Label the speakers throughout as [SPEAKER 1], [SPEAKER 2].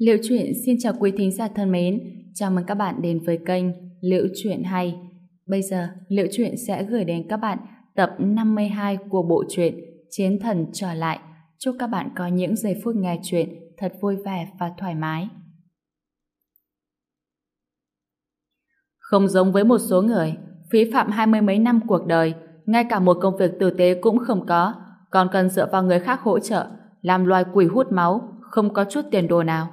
[SPEAKER 1] Liệu truyện xin chào quý thính giả thân mến, chào mừng các bạn đến với kênh Liệu truyện hay. Bây giờ, Liệu truyện sẽ gửi đến các bạn tập 52 của bộ truyện Chiến thần trở lại. Chúc các bạn có những giây phút nghe truyện thật vui vẻ và thoải mái. Không giống với một số người, phí phạm hai mươi mấy năm cuộc đời, ngay cả một công việc tử tế cũng không có, còn cần dựa vào người khác hỗ trợ, làm loài quỷ hút máu, không có chút tiền đồ nào.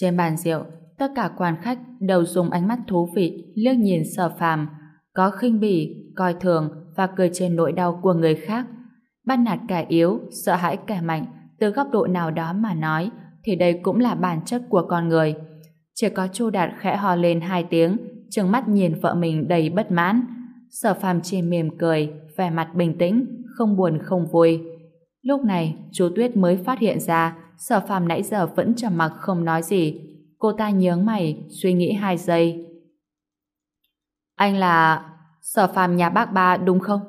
[SPEAKER 1] Trên bàn rượu, tất cả quan khách đều dùng ánh mắt thú vị liếc nhìn sở phàm, có khinh bỉ, coi thường và cười trên nỗi đau của người khác. Bắt nạt kẻ yếu, sợ hãi kẻ mạnh, từ góc độ nào đó mà nói, thì đây cũng là bản chất của con người. Chỉ có Chu Đạt khẽ hò lên hai tiếng, trừng mắt nhìn vợ mình đầy bất mãn. Sở phàm chỉ mỉm cười, vẻ mặt bình tĩnh, không buồn không vui. Lúc này, chú Tuyết mới phát hiện ra sở phàm nãy giờ vẫn trầm mặc không nói gì. Cô ta nhướng mày, suy nghĩ hai giây. Anh là... sở phàm nhà bác ba đúng không?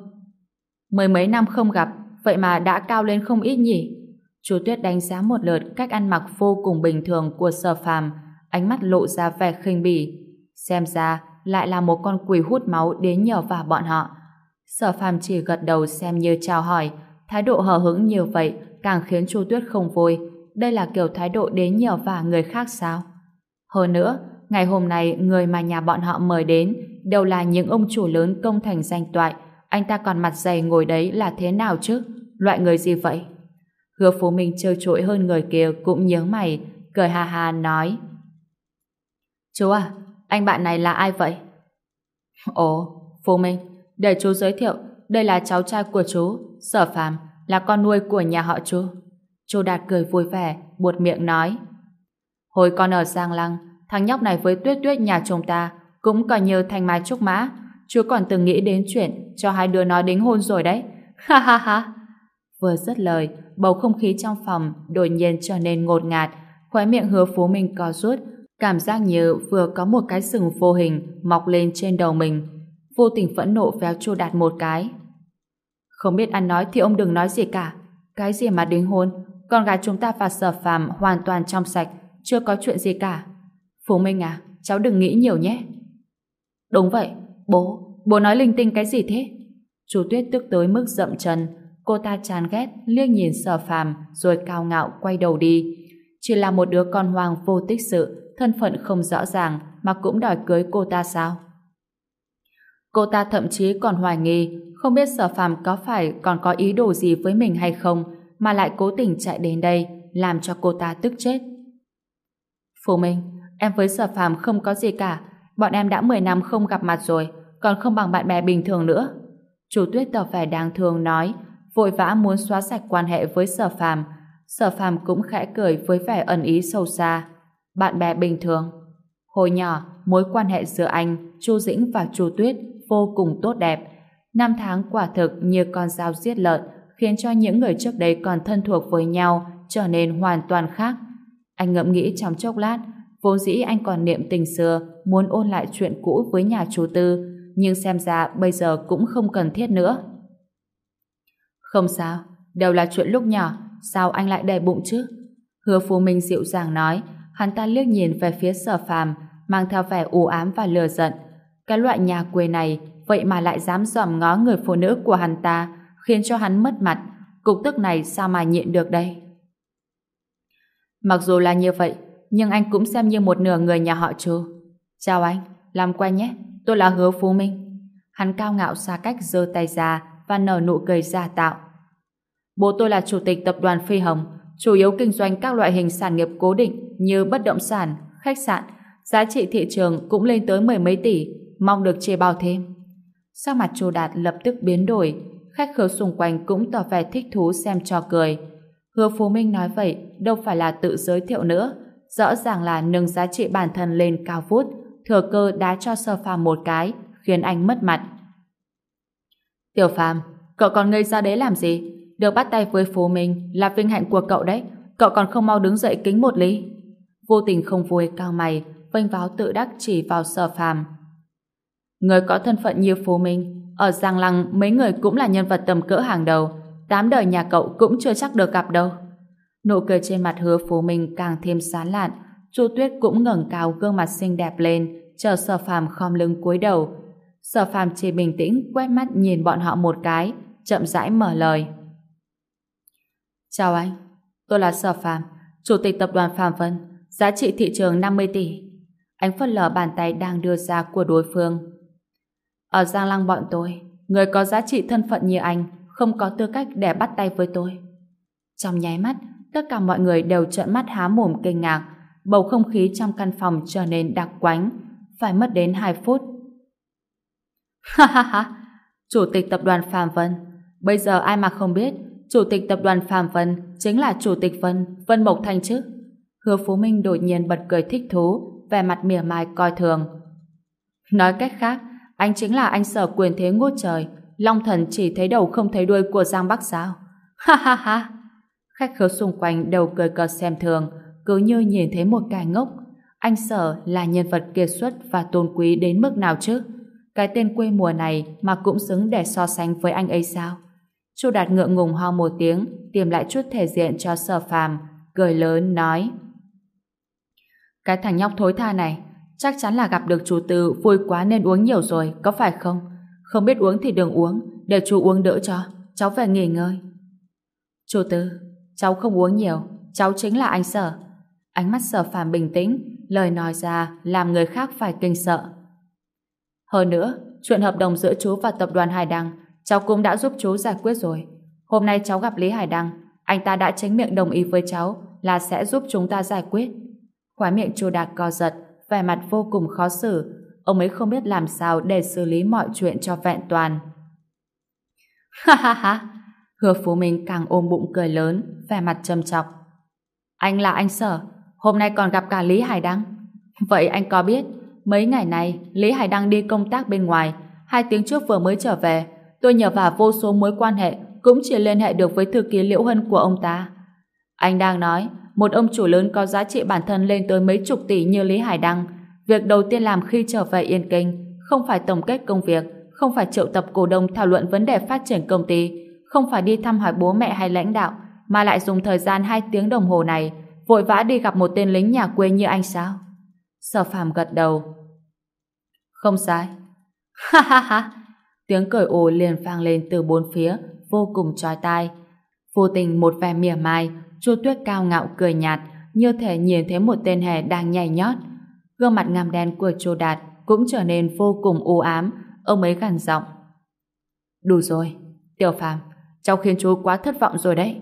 [SPEAKER 1] Mười mấy năm không gặp, vậy mà đã cao lên không ít nhỉ? Chú Tuyết đánh giá một lượt cách ăn mặc vô cùng bình thường của sở phàm, ánh mắt lộ ra vẻ khinh bỉ. Xem ra, lại là một con quỷ hút máu đến nhờ vào bọn họ. Sở phàm chỉ gật đầu xem như chào hỏi, thái độ hờ hững như vậy càng khiến Chu Tuyết không vui. Đây là kiểu thái độ đến nhờ vả người khác sao? Hơn nữa, ngày hôm nay người mà nhà bọn họ mời đến đều là những ông chủ lớn công thành danh toại. Anh ta còn mặt dày ngồi đấy là thế nào chứ? Loại người gì vậy? Hứa Phú Minh trơ trội hơn người kia cũng nhớ mày, cười ha ha nói. Chú à, anh bạn này là ai vậy? Ồ, Phú Minh, để chú giới thiệu, đây là cháu trai của chú, Sở Phàm, là con nuôi của nhà họ chú. Chu Đạt cười vui vẻ, buột miệng nói. Hồi con ở Giang Lăng, thằng nhóc này với tuyết tuyết nhà chúng ta cũng coi như thành mai trúc mã. Chú còn từng nghĩ đến chuyện cho hai đứa nó đính hôn rồi đấy. Ha ha ha. Vừa dứt lời, bầu không khí trong phòng đột nhiên trở nên ngột ngạt, khóe miệng hứa phú mình co rút, cảm giác như vừa có một cái sừng vô hình mọc lên trên đầu mình. Vô tình phẫn nộ véo chu đạt một cái. Không biết ăn nói thì ông đừng nói gì cả. Cái gì mà đính hôn, con gái chúng ta và sở phàm hoàn toàn trong sạch, chưa có chuyện gì cả. Phú Minh à, cháu đừng nghĩ nhiều nhé. Đúng vậy, bố, bố nói linh tinh cái gì thế? Chú Tuyết tức tới mức dậm chân, cô ta chán ghét, liếc nhìn sở phàm, rồi cao ngạo quay đầu đi. Chỉ là một đứa con hoang vô tích sự, thân phận không rõ ràng, mà cũng đòi cưới cô ta sao? Cô ta thậm chí còn hoài nghi, không biết sở phàm có phải còn có ý đồ gì với mình hay không, mà lại cố tình chạy đến đây, làm cho cô ta tức chết. Phù Minh, em với sở phàm không có gì cả, bọn em đã 10 năm không gặp mặt rồi, còn không bằng bạn bè bình thường nữa. Chủ tuyết tỏ vẻ đáng thương nói, vội vã muốn xóa sạch quan hệ với sở phàm. Sở phàm cũng khẽ cười với vẻ ẩn ý sâu xa. Bạn bè bình thường. Hồi nhỏ, mối quan hệ giữa anh, Chu Dĩnh và Chu Tuyết vô cùng tốt đẹp. Năm tháng quả thực như con dao giết lợn, khiến cho những người trước đây còn thân thuộc với nhau trở nên hoàn toàn khác. Anh ngẫm nghĩ trong chốc lát, vốn dĩ anh còn niệm tình xưa, muốn ôn lại chuyện cũ với nhà chú Tư, nhưng xem ra bây giờ cũng không cần thiết nữa. Không sao, đều là chuyện lúc nhỏ, sao anh lại đầy bụng chứ? Hứa Phú Minh dịu dàng nói, hắn ta liếc nhìn về phía sở phàm, mang theo vẻ u ám và lừa giận. Cái loại nhà quê này, vậy mà lại dám dòm ngó người phụ nữ của hắn ta, khiến cho hắn mất mặt. Cục tức này sao mà nhịn được đây? Mặc dù là như vậy, nhưng anh cũng xem như một nửa người nhà họ chú. Chào anh, làm quen nhé, tôi là Hứa Phú Minh. Hắn cao ngạo xa cách giơ tay ra và nở nụ cười giả tạo. Bố tôi là chủ tịch tập đoàn Phi Hồng, chủ yếu kinh doanh các loại hình sản nghiệp cố định như bất động sản, khách sạn, giá trị thị trường cũng lên tới mười mấy tỷ, mong được chia bao thêm. Sắc mặt Chu Đạt lập tức biến đổi, khách khứa xung quanh cũng tỏ vẻ thích thú xem cho cười. Hứa Phú Minh nói vậy đâu phải là tự giới thiệu nữa, rõ ràng là nâng giá trị bản thân lên cao vút, thừa cơ đá cho sơ phàm một cái, khiến anh mất mặt. Tiểu phàm, cậu còn ngây ra đấy làm gì? Được bắt tay với Phú Minh là vinh hạnh của cậu đấy, cậu còn không mau đứng dậy kính một ly. Vô tình không vui cao mày, vênh váo tự đắc chỉ vào sơ phàm. Người có thân phận như Phú Minh, ở Giang Lăng mấy người cũng là nhân vật tầm cỡ hàng đầu, tám đời nhà cậu cũng chưa chắc được gặp đâu. Nụ cười trên mặt hứa Phú Minh càng thêm sán lạn, Chu Tuyết cũng ngẩng cao gương mặt xinh đẹp lên, chờ Sở Phàm khom lưng cúi đầu. Sở Phàm chỉ bình tĩnh quét mắt nhìn bọn họ một cái, chậm rãi mở lời. Chào anh, tôi là Sở Phàm, chủ tịch tập đoàn Phạm Vân, giá trị thị trường 50 tỷ. Anh phất lờ bàn tay đang đưa ra của đối phương. Ở Giang Lăng bọn tôi, người có giá trị thân phận như anh không có tư cách để bắt tay với tôi. Trong nháy mắt, tất cả mọi người đều trợn mắt há mồm kinh ngạc, bầu không khí trong căn phòng trở nên đặc quánh, phải mất đến 2 phút. Ha ha ha, Chủ tịch tập đoàn Phạm Vân, bây giờ ai mà không biết, Chủ tịch tập đoàn Phạm Vân chính là Chủ tịch Vân, Vân Mộc Thanh chứ. Hứa Phú Minh đột nhiên bật cười thích thú, vẻ mặt mỉa mai coi thường. Nói cách khác, anh chính là anh sở quyền thế ngút trời, Long thần chỉ thấy đầu không thấy đuôi của Giang Bắc sao? Ha ha ha! Khách khứa xung quanh đều cười cợt xem thường, cứ như nhìn thấy một cái ngốc. Anh sở là nhân vật kiệt xuất và tôn quý đến mức nào chứ? Cái tên quê mùa này mà cũng xứng để so sánh với anh ấy sao? Chu Đạt ngượng ngùng ho một tiếng, tìm lại chút thể diện cho sở phàm, cười lớn nói. Cái thằng nhóc thối tha này, chắc chắn là gặp được chủ tư vui quá nên uống nhiều rồi, có phải không? Không biết uống thì đừng uống, để chú uống đỡ cho, cháu về nghỉ ngơi. Chủ tư, cháu không uống nhiều, cháu chính là anh sở. Ánh mắt sở phàm bình tĩnh, lời nói ra làm người khác phải kinh sợ. Hơn nữa, chuyện hợp đồng giữa chú và tập đoàn Hải Đăng, cháu cũng đã giúp chú giải quyết rồi. Hôm nay cháu gặp Lý Hải Đăng, anh ta đã chính miệng đồng ý với cháu là sẽ giúp chúng ta giải quyết. Khóe miệng chú Đạt co giật, vẻ mặt vô cùng khó xử. Ông ấy không biết làm sao để xử lý mọi chuyện cho vẹn toàn. Ha ha ha! Hứa Phú Minh càng ôm bụng cười lớn, vẻ mặt trầm trọng. Anh là anh sở, hôm nay còn gặp cả Lý Hải Đăng. Vậy anh có biết, mấy ngày nay Lý Hải Đăng đi công tác bên ngoài, hai tiếng trước vừa mới trở về, tôi nhờ vào vô số mối quan hệ cũng chỉ liên hệ được với thư ký Liễu Hân của ông ta. Anh đang nói, một ông chủ lớn có giá trị bản thân lên tới mấy chục tỷ như Lý Hải Đăng, việc đầu tiên làm khi trở về Yên Kinh không phải tổng kết công việc, không phải triệu tập cổ đông thảo luận vấn đề phát triển công ty, không phải đi thăm hỏi bố mẹ hay lãnh đạo, mà lại dùng thời gian 2 tiếng đồng hồ này vội vã đi gặp một tên lính nhà quê như anh sao? Sở phàm gật đầu. Không sai. Ha ha ha! Tiếng cười ồ liền vang lên từ bốn phía, vô cùng trói tai. Vô tình một vẻ mỉa mai, chu tuyết cao ngạo cười nhạt, như thể nhìn thấy một tên hề đang nhảy nhót. Gương mặt ngăm đen của chu Đạt cũng trở nên vô cùng u ám, ông ấy gằn giọng. Đủ rồi, Tiểu Phàm, cháu khiến chú quá thất vọng rồi đấy.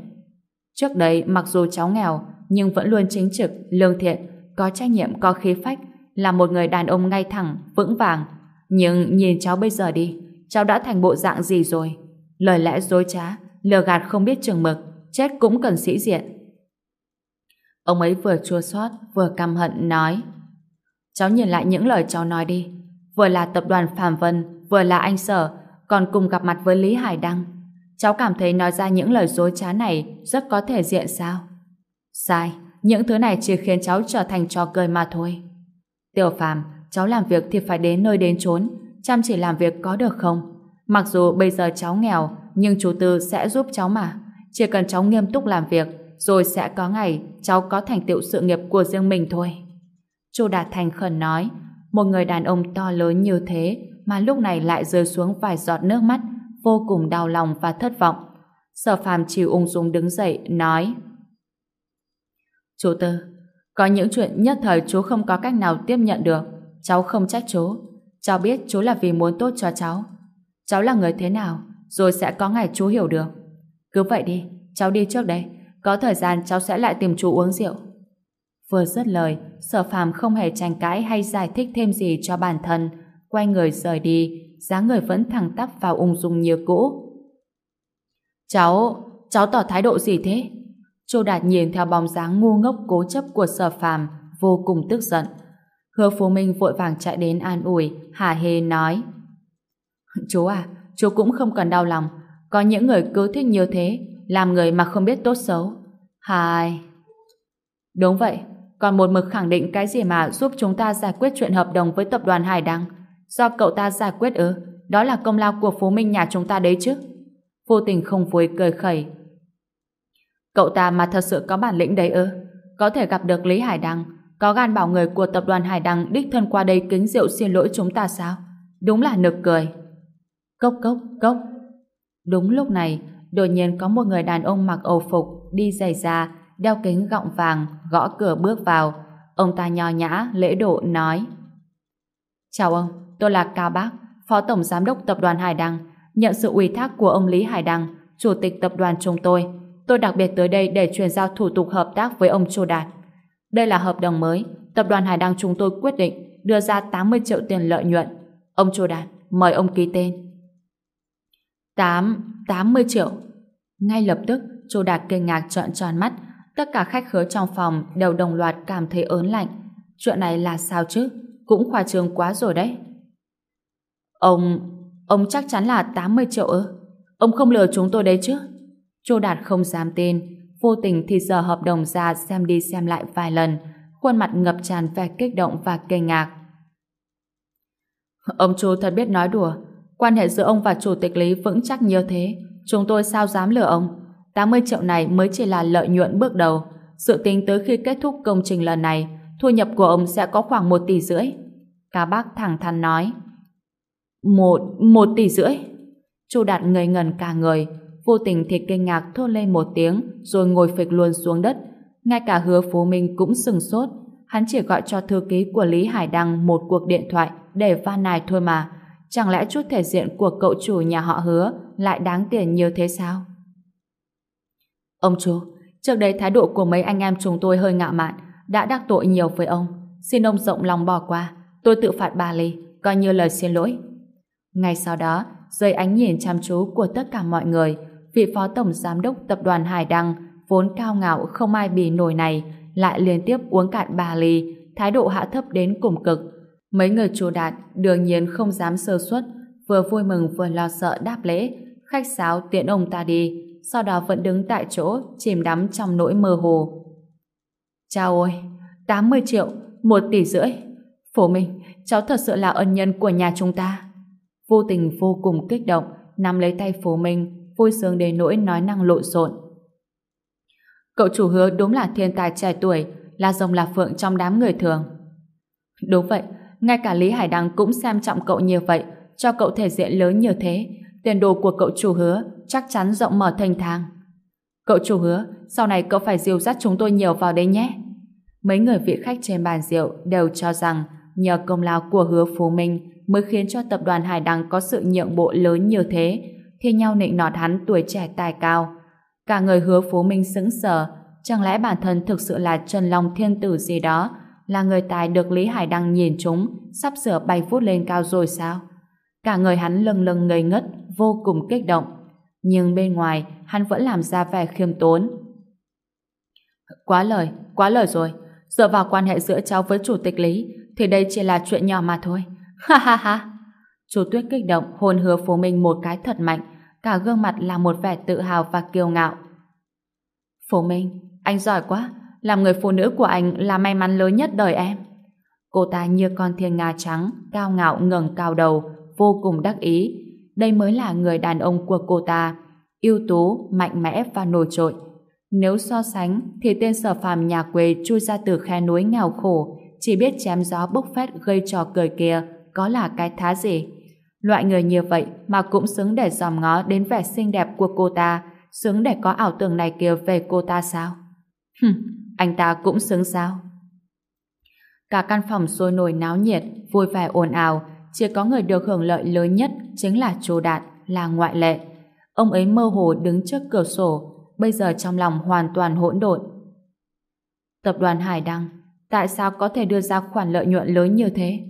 [SPEAKER 1] Trước đây, mặc dù cháu nghèo, nhưng vẫn luôn chính trực, lương thiện, có trách nhiệm, có khí phách, là một người đàn ông ngay thẳng, vững vàng. Nhưng nhìn cháu bây giờ đi, cháu đã thành bộ dạng gì rồi? Lời lẽ dối trá, lừa gạt không biết chừng mực, chết cũng cần sĩ diện. Ông ấy vừa chua xót vừa căm hận nói Cháu nhìn lại những lời cháu nói đi. Vừa là tập đoàn Phạm Vân, vừa là anh Sở, còn cùng gặp mặt với Lý Hải Đăng. Cháu cảm thấy nói ra những lời dối trá này rất có thể diện sao? Sai, những thứ này chỉ khiến cháu trở thành trò cười mà thôi. Tiểu Phạm, cháu làm việc thì phải đến nơi đến chốn, chăm chỉ làm việc có được không? Mặc dù bây giờ cháu nghèo, nhưng chú Tư sẽ giúp cháu mà. Chỉ cần cháu nghiêm túc làm việc, rồi sẽ có ngày cháu có thành tựu sự nghiệp của riêng mình thôi. Chu Đạt thành khẩn nói, một người đàn ông to lớn như thế mà lúc này lại rơi xuống vài giọt nước mắt, vô cùng đau lòng và thất vọng. Sở phàm chỉ ung dung đứng dậy, nói Chú Tư, có những chuyện nhất thời chú không có cách nào tiếp nhận được, cháu không trách chú. Cháu biết chú là vì muốn tốt cho cháu. Cháu là người thế nào, rồi sẽ có ngày chú hiểu được. Cứ vậy đi, cháu đi trước đây. Có thời gian cháu sẽ lại tìm chú uống rượu. Vừa dứt lời, sở phàm không hề tranh cãi hay giải thích thêm gì cho bản thân. Quay người rời đi, dáng người vẫn thẳng tắp vào ung dung như cũ. Cháu, cháu tỏ thái độ gì thế? Chu Đạt nhìn theo bóng dáng ngu ngốc cố chấp của sở phàm, vô cùng tức giận. Hứa Phú Minh vội vàng chạy đến an ủi, hà hê nói. Chú à, chú cũng không cần đau lòng. Có những người cứ thích như thế, làm người mà không biết tốt xấu. Hai... Đúng vậy, còn một mực khẳng định cái gì mà giúp chúng ta giải quyết chuyện hợp đồng với tập đoàn Hải Đăng. Do cậu ta giải quyết ư, đó là công lao của Phú Minh nhà chúng ta đấy chứ. Vô tình không vui cười khẩy. Cậu ta mà thật sự có bản lĩnh đấy ư? Có thể gặp được Lý Hải Đăng, có gan bảo người của tập đoàn Hải Đăng đích thân qua đây kính rượu xin lỗi chúng ta sao? Đúng là nực cười. Cốc cốc cốc. Đúng lúc này, đột nhiên có một người đàn ông mặc âu phục, đi giày da, đeo kính gọng vàng, gõ cửa bước vào. Ông ta nho nhã, lễ độ, nói Chào ông, tôi là Cao Bác, Phó Tổng Giám đốc Tập đoàn Hải Đăng, nhận sự ủy thác của ông Lý Hải Đăng, Chủ tịch Tập đoàn chúng tôi. Tôi đặc biệt tới đây để chuyển giao thủ tục hợp tác với ông Chu Đạt. Đây là hợp đồng mới, Tập đoàn Hải Đăng chúng tôi quyết định đưa ra 80 triệu tiền lợi nhuận. Ông Chu Đạt, mời ông ký tên. 8, 80 triệu. Ngay lập tức, Chu Đạt kinh ngạc trợn tròn mắt, tất cả khách khứa trong phòng đều đồng loạt cảm thấy ớn lạnh. Chuyện này là sao chứ? Cũng khoa trương quá rồi đấy. Ông... ông chắc chắn là 80 triệu ư? Ông không lừa chúng tôi đấy chứ? Chu Đạt không dám tin, vô tình thì giờ hợp đồng ra xem đi xem lại vài lần, khuôn mặt ngập tràn vẻ kích động và kinh ngạc. Ông Chu thật biết nói đùa, quan hệ giữa ông và Chủ tịch Lý vững chắc như thế, chúng tôi sao dám lừa ông? 80 triệu này mới chỉ là lợi nhuận bước đầu, dự tính tới khi kết thúc công trình lần này, thu nhập của ông sẽ có khoảng 1 tỷ rưỡi. Cả bác thẳng thắn nói. Một, một tỷ rưỡi? Chu Đạt ngây ngần cả người, vô tình thì kinh ngạc thốt lên một tiếng rồi ngồi phịch luôn xuống đất. Ngay cả hứa Phú Minh cũng sừng sốt. Hắn chỉ gọi cho thư ký của Lý Hải Đăng một cuộc điện thoại để van nài thôi mà. Chẳng lẽ chút thể diện của cậu chủ nhà họ hứa lại đáng tiền như thế sao? Ông chú, trước đây thái độ của mấy anh em chúng tôi hơi ngạo mạn, đã đắc tội nhiều với ông. Xin ông rộng lòng bỏ qua. Tôi tự phạt ba ly, coi như lời xin lỗi. Ngay sau đó, dưới ánh nhìn chăm chú của tất cả mọi người, vị phó tổng giám đốc tập đoàn Hải Đăng vốn cao ngạo không ai bì nổi này lại liên tiếp uống cạn ba ly, thái độ hạ thấp đến cùng cực. Mấy người chủ đạt đương nhiên không dám sơ suất, vừa vui mừng vừa lo sợ đáp lễ, khách sáo tiện ông ta đi, sau đó vẫn đứng tại chỗ chìm đắm trong nỗi mơ hồ. Chào ôi, 80 triệu, 1 tỷ rưỡi. Phổ Minh, cháu thật sự là ân nhân của nhà chúng ta. Vô tình vô cùng kích động, nắm lấy tay Phổ Minh, vui sướng đến nỗi nói năng lộn xộn. Cậu chủ hứa đúng là thiên tài trẻ tuổi, là rồng là phượng trong đám người thường. Đúng vậy, ngay cả Lý Hải Đăng cũng xem trọng cậu như vậy, cho cậu thể diện lớn như thế. Tiền đồ của cậu chủ hứa chắc chắn rộng mở thành thang. Cậu chủ hứa, sau này cậu phải dìu dắt chúng tôi nhiều vào đây nhé. Mấy người vị khách trên bàn rượu đều cho rằng nhờ công lao của hứa Phú Minh mới khiến cho tập đoàn Hải Đăng có sự nhượng bộ lớn như thế, thì nhau nịnh nọt hắn tuổi trẻ tài cao. Cả người hứa Phú Minh sững sờ, chẳng lẽ bản thân thực sự là Trần Long Thiên Tử gì đó, là người tài được Lý Hải Đăng nhìn chúng, sắp sửa bay phút lên cao rồi sao? Cả người hắn lâng lâng ngây ngất, vô cùng kích động. Nhưng bên ngoài, hắn vẫn làm ra vẻ khiêm tốn. Quá lời, quá lời rồi. Dựa vào quan hệ giữa cháu với chủ tịch Lý, thì đây chỉ là chuyện nhỏ mà thôi. Ha ha ha! Chú Tuyết kích động hôn hứa Phú Minh một cái thật mạnh, cả gương mặt là một vẻ tự hào và kiêu ngạo. Phú Minh, anh giỏi quá, làm người phụ nữ của anh là may mắn lớn nhất đời em. Cô ta như con thiên nga trắng, cao ngạo ngẩng cao đầu, vô cùng đắc ý. Đây mới là người đàn ông của cô ta, ưu tú, mạnh mẽ và nổi trội. Nếu so sánh, thì tên sở phàm nhà quê chui ra từ khe núi nghèo khổ, chỉ biết chém gió bốc phét gây trò cười kia, có là cái thá gì. Loại người như vậy mà cũng xứng để dòm ngó đến vẻ xinh đẹp của cô ta, xứng để có ảo tưởng này kia về cô ta sao? Hừm, anh ta cũng xứng sao? Cả căn phòng sôi nổi náo nhiệt, vui vẻ ồn ào, chỉ có người được hưởng lợi lớn nhất chính là Chu Đạt, là ngoại lệ. Ông ấy mơ hồ đứng trước cửa sổ, bây giờ trong lòng hoàn toàn hỗn độn. Tập đoàn Hải Đăng, tại sao có thể đưa ra khoản lợi nhuận lớn như thế?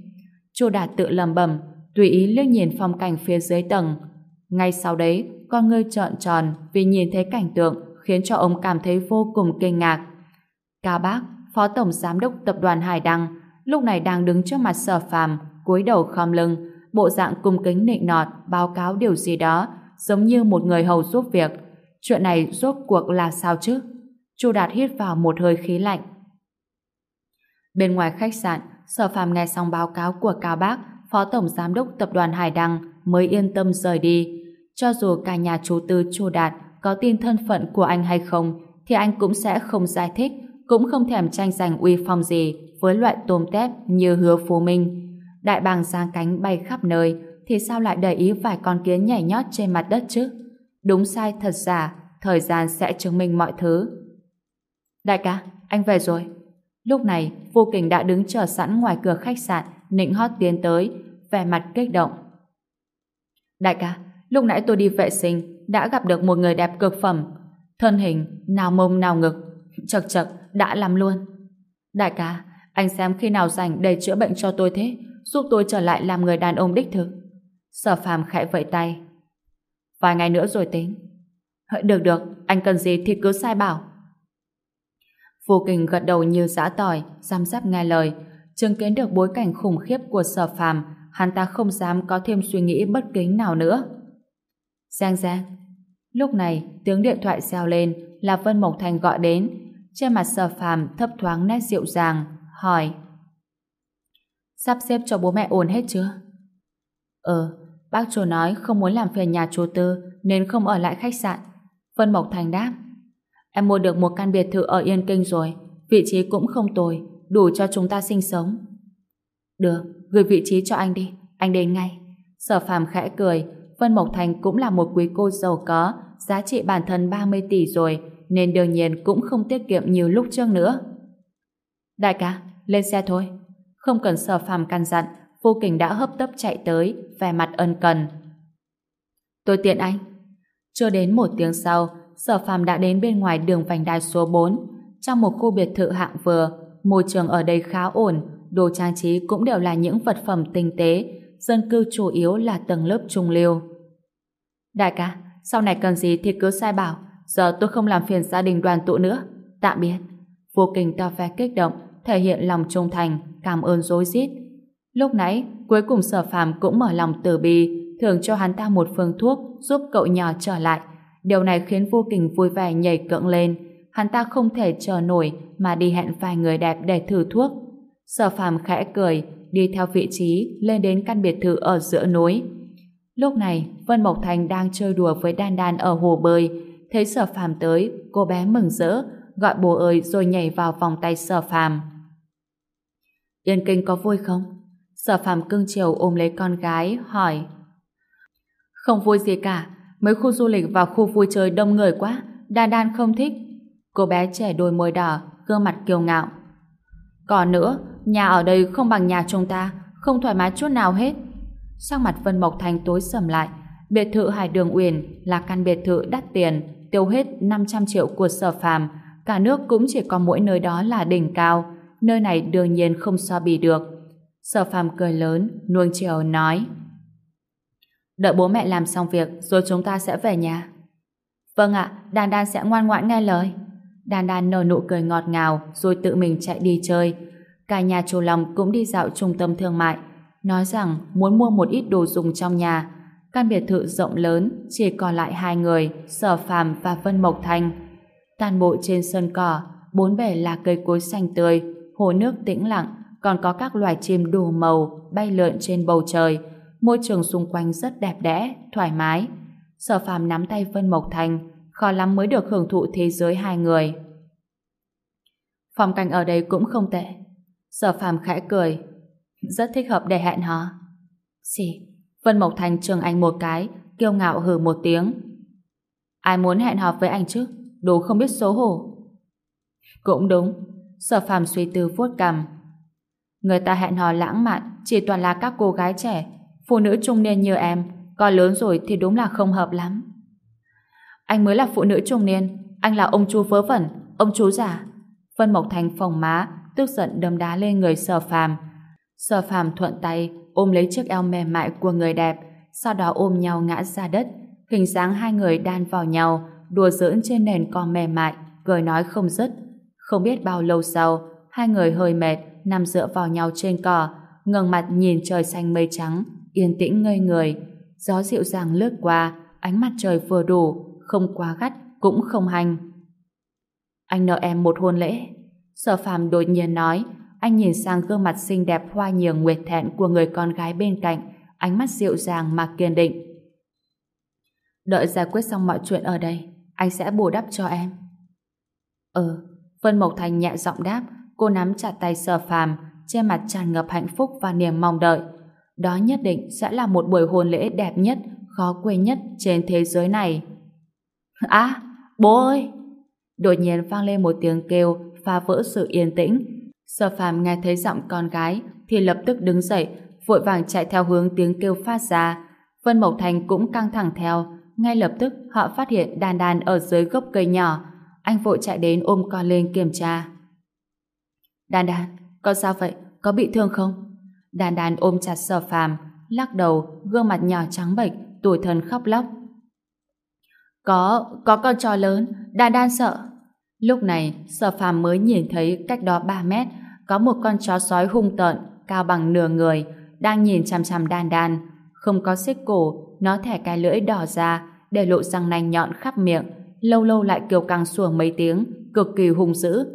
[SPEAKER 1] Chu Đạt tự lầm bầm, tùy ý liếc nhìn phong cảnh phía dưới tầng. Ngay sau đấy, con ngươi trợn tròn vì nhìn thấy cảnh tượng khiến cho ông cảm thấy vô cùng kinh ngạc. Cao Bác, Phó Tổng Giám đốc Tập đoàn Hải Đăng, lúc này đang đứng trước mặt sở phàm, cúi đầu khom lưng, bộ dạng cung kính nịnh nọt, báo cáo điều gì đó, giống như một người hầu giúp việc. Chuyện này rốt cuộc là sao chứ? Chu Đạt hít vào một hơi khí lạnh. Bên ngoài khách sạn, Sở Phàm nghe xong báo cáo của Cao Bác, Phó Tổng Giám đốc Tập đoàn Hải Đăng mới yên tâm rời đi. Cho dù cả nhà chú tư Chu Đạt có tin thân phận của anh hay không, thì anh cũng sẽ không giải thích, cũng không thèm tranh giành uy phong gì với loại tôm tép như hứa phú minh. Đại bàng giang cánh bay khắp nơi, thì sao lại để ý vài con kiến nhảy nhót trên mặt đất chứ? Đúng sai thật giả, thời gian sẽ chứng minh mọi thứ. Đại ca, anh về rồi. Lúc này, vô kình đã đứng chờ sẵn ngoài cửa khách sạn, nịnh hót tiến tới, vẻ mặt kích động. Đại ca, lúc nãy tôi đi vệ sinh, đã gặp được một người đẹp cực phẩm. Thân hình, nào mông nào ngực, chật chật, đã làm luôn. Đại ca, anh xem khi nào rảnh để chữa bệnh cho tôi thế, giúp tôi trở lại làm người đàn ông đích thực. Sở phàm khẽ vẫy tay. Vài ngày nữa rồi tính. Được được, anh cần gì thì cứ sai bảo. Vô kình gật đầu như giã tỏi, giam giáp nghe lời. Chứng kiến được bối cảnh khủng khiếp của sở phàm, hắn ta không dám có thêm suy nghĩ bất kính nào nữa. Giang Giang. Lúc này, tiếng điện thoại reo lên là Vân Mộc Thành gọi đến. Trên mặt sở phàm thấp thoáng nét dịu dàng, hỏi. Sắp xếp cho bố mẹ ổn hết chưa? Ờ, bác chủ nói không muốn làm phiền nhà chủ Tư nên không ở lại khách sạn. Vân Mộc Thành đáp. Em mua được một căn biệt thự ở Yên Kinh rồi, vị trí cũng không tồi, đủ cho chúng ta sinh sống. Được, gửi vị trí cho anh đi, anh đến ngay. Sở phàm khẽ cười, Vân Mộc Thành cũng là một quý cô giàu có, giá trị bản thân 30 tỷ rồi, nên đương nhiên cũng không tiết kiệm nhiều lúc trước nữa. Đại ca, lên xe thôi. Không cần sở phàm căn dặn, vô kình đã hấp tấp chạy tới, vẻ mặt ân cần. Tôi tiện anh. Chưa đến một tiếng sau, sở phàm đã đến bên ngoài đường vành đai số 4, trong một khu biệt thự hạng vừa. Môi trường ở đây khá ổn, đồ trang trí cũng đều là những vật phẩm tinh tế, dân cư chủ yếu là tầng lớp trung lưu. Đại ca, sau này cần gì thì cứ sai bảo, giờ tôi không làm phiền gia đình đoàn tụ nữa. Tạm biệt. Vô kinh to vẻ kích động, thể hiện lòng trung thành, cảm ơn dối rít Lúc nãy, cuối cùng sở phàm cũng mở lòng từ bi, thường cho hắn ta một phương thuốc giúp cậu nhỏ trở lại. Điều này khiến vô kình vui vẻ nhảy cẫng lên. Hắn ta không thể chờ nổi mà đi hẹn vài người đẹp để thử thuốc. Sở phàm khẽ cười, đi theo vị trí lên đến căn biệt thự ở giữa núi. Lúc này, Vân Mộc Thành đang chơi đùa với Đan Đan ở hồ bơi. Thấy sở phàm tới, cô bé mừng rỡ, gọi bố ơi rồi nhảy vào vòng tay sở phàm. Yên kinh có vui không? Sở phàm cưng chiều ôm lấy con gái, hỏi. Không vui gì cả, mấy khu du lịch và khu vui chơi đông người quá, đan đan không thích. Cô bé trẻ đôi môi đỏ, gương mặt kiêu ngạo. Còn nữa, nhà ở đây không bằng nhà chúng ta, không thoải mái chút nào hết. Sang mặt Vân Mộc Thành tối sầm lại, biệt thự Hải Đường Uyển là căn biệt thự đắt tiền, tiêu hết 500 triệu của sở phàm, cả nước cũng chỉ có mỗi nơi đó là đỉnh cao, nơi này đương nhiên không so bì được. Sở phàm cười lớn, nuông chiều nói. Đợi bố mẹ làm xong việc rồi chúng ta sẽ về nhà. Vâng ạ, Đan Đan sẽ ngoan ngoãn nghe lời. Đan Đan nở nụ cười ngọt ngào rồi tự mình chạy đi chơi. Cả nhà chủ lòng cũng đi dạo trung tâm thương mại, nói rằng muốn mua một ít đồ dùng trong nhà. Căn biệt thự rộng lớn chỉ còn lại hai người, Sở Phàm và Vân Mộc Thanh. Toàn bộ trên sân cỏ, bốn bể là cây cối xanh tươi, hồ nước tĩnh lặng, còn có các loài chim đủ màu bay lượn trên bầu trời. Môi trường xung quanh rất đẹp đẽ, thoải mái. Sở phàm nắm tay Vân Mộc Thành, khó lắm mới được hưởng thụ thế giới hai người. Phong cảnh ở đây cũng không tệ. Sở phàm khẽ cười, rất thích hợp để hẹn hò. Xì, Vân Mộc Thành trường anh một cái, kiêu ngạo hừ một tiếng. Ai muốn hẹn hò với anh chứ? Đồ không biết xấu hổ. Cũng đúng, Sở phàm suy tư vuốt cằm. Người ta hẹn hò lãng mạn chỉ toàn là các cô gái trẻ, phụ nữ trung niên như em, còn lớn rồi thì đúng là không hợp lắm. Anh mới là phụ nữ trung niên, anh là ông chú vớ vẩn, ông chú giả. Vân Mộc Thành phòng má, tức giận đâm đá lên người sở phàm. Sở phàm thuận tay ôm lấy chiếc eo mềm mại của người đẹp, sau đó ôm nhau ngã ra đất. Hình dáng hai người đan vào nhau, đùa giỡn trên nền cỏ mềm mại, cười nói không dứt. Không biết bao lâu sau, hai người hơi mệt, nằm dựa vào nhau trên cỏ, ngẩng mặt nhìn trời xanh mây trắng, yên tĩnh ngây người. Gió dịu dàng lướt qua, ánh mặt trời vừa đủ, không quá gắt, cũng không hành. Anh nợ em một hôn lễ. Sở phàm đột nhiên nói, anh nhìn sang gương mặt xinh đẹp hoa nhường nguyệt thẹn của người con gái bên cạnh, ánh mắt dịu dàng mà kiên định. Đợi giải quyết xong mọi chuyện ở đây, anh sẽ bù đắp cho em. Ừ, Vân Mộc Thành nhẹ giọng đáp, cô nắm chặt tay Sở Phàm, che mặt tràn ngập hạnh phúc và niềm mong đợi. Đó nhất định sẽ là một buổi hôn lễ đẹp nhất, khó quên nhất trên thế giới này. À, bố ơi! Đột nhiên vang lên một tiếng kêu phá vỡ sự yên tĩnh. Sở Phàm nghe thấy giọng con gái thì lập tức đứng dậy, vội vàng chạy theo hướng tiếng kêu phát ra. Vân Mộc Thành cũng căng thẳng theo, ngay lập tức họ phát hiện đàn đàn ở dưới gốc cây nhỏ. Anh vội chạy đến ôm con lên kiểm tra. Đàn đàn, con sao vậy? Có bị thương không? Đàn đàn ôm chặt sở phàm, lắc đầu, gương mặt nhỏ trắng bệch, tủi thân khóc lóc. Có, có con chó lớn, đàn đàn sợ. Lúc này, sở phàm mới nhìn thấy cách đó 3 mét, có một con chó sói hung tợn, cao bằng nửa người, đang nhìn chằm chằm đan đan Không có xích cổ, nó thẻ cái lưỡi đỏ ra, để lộ răng nanh nhọn khắp miệng, lâu lâu lại kêu căng sủa mấy tiếng, cực kỳ hung dữ.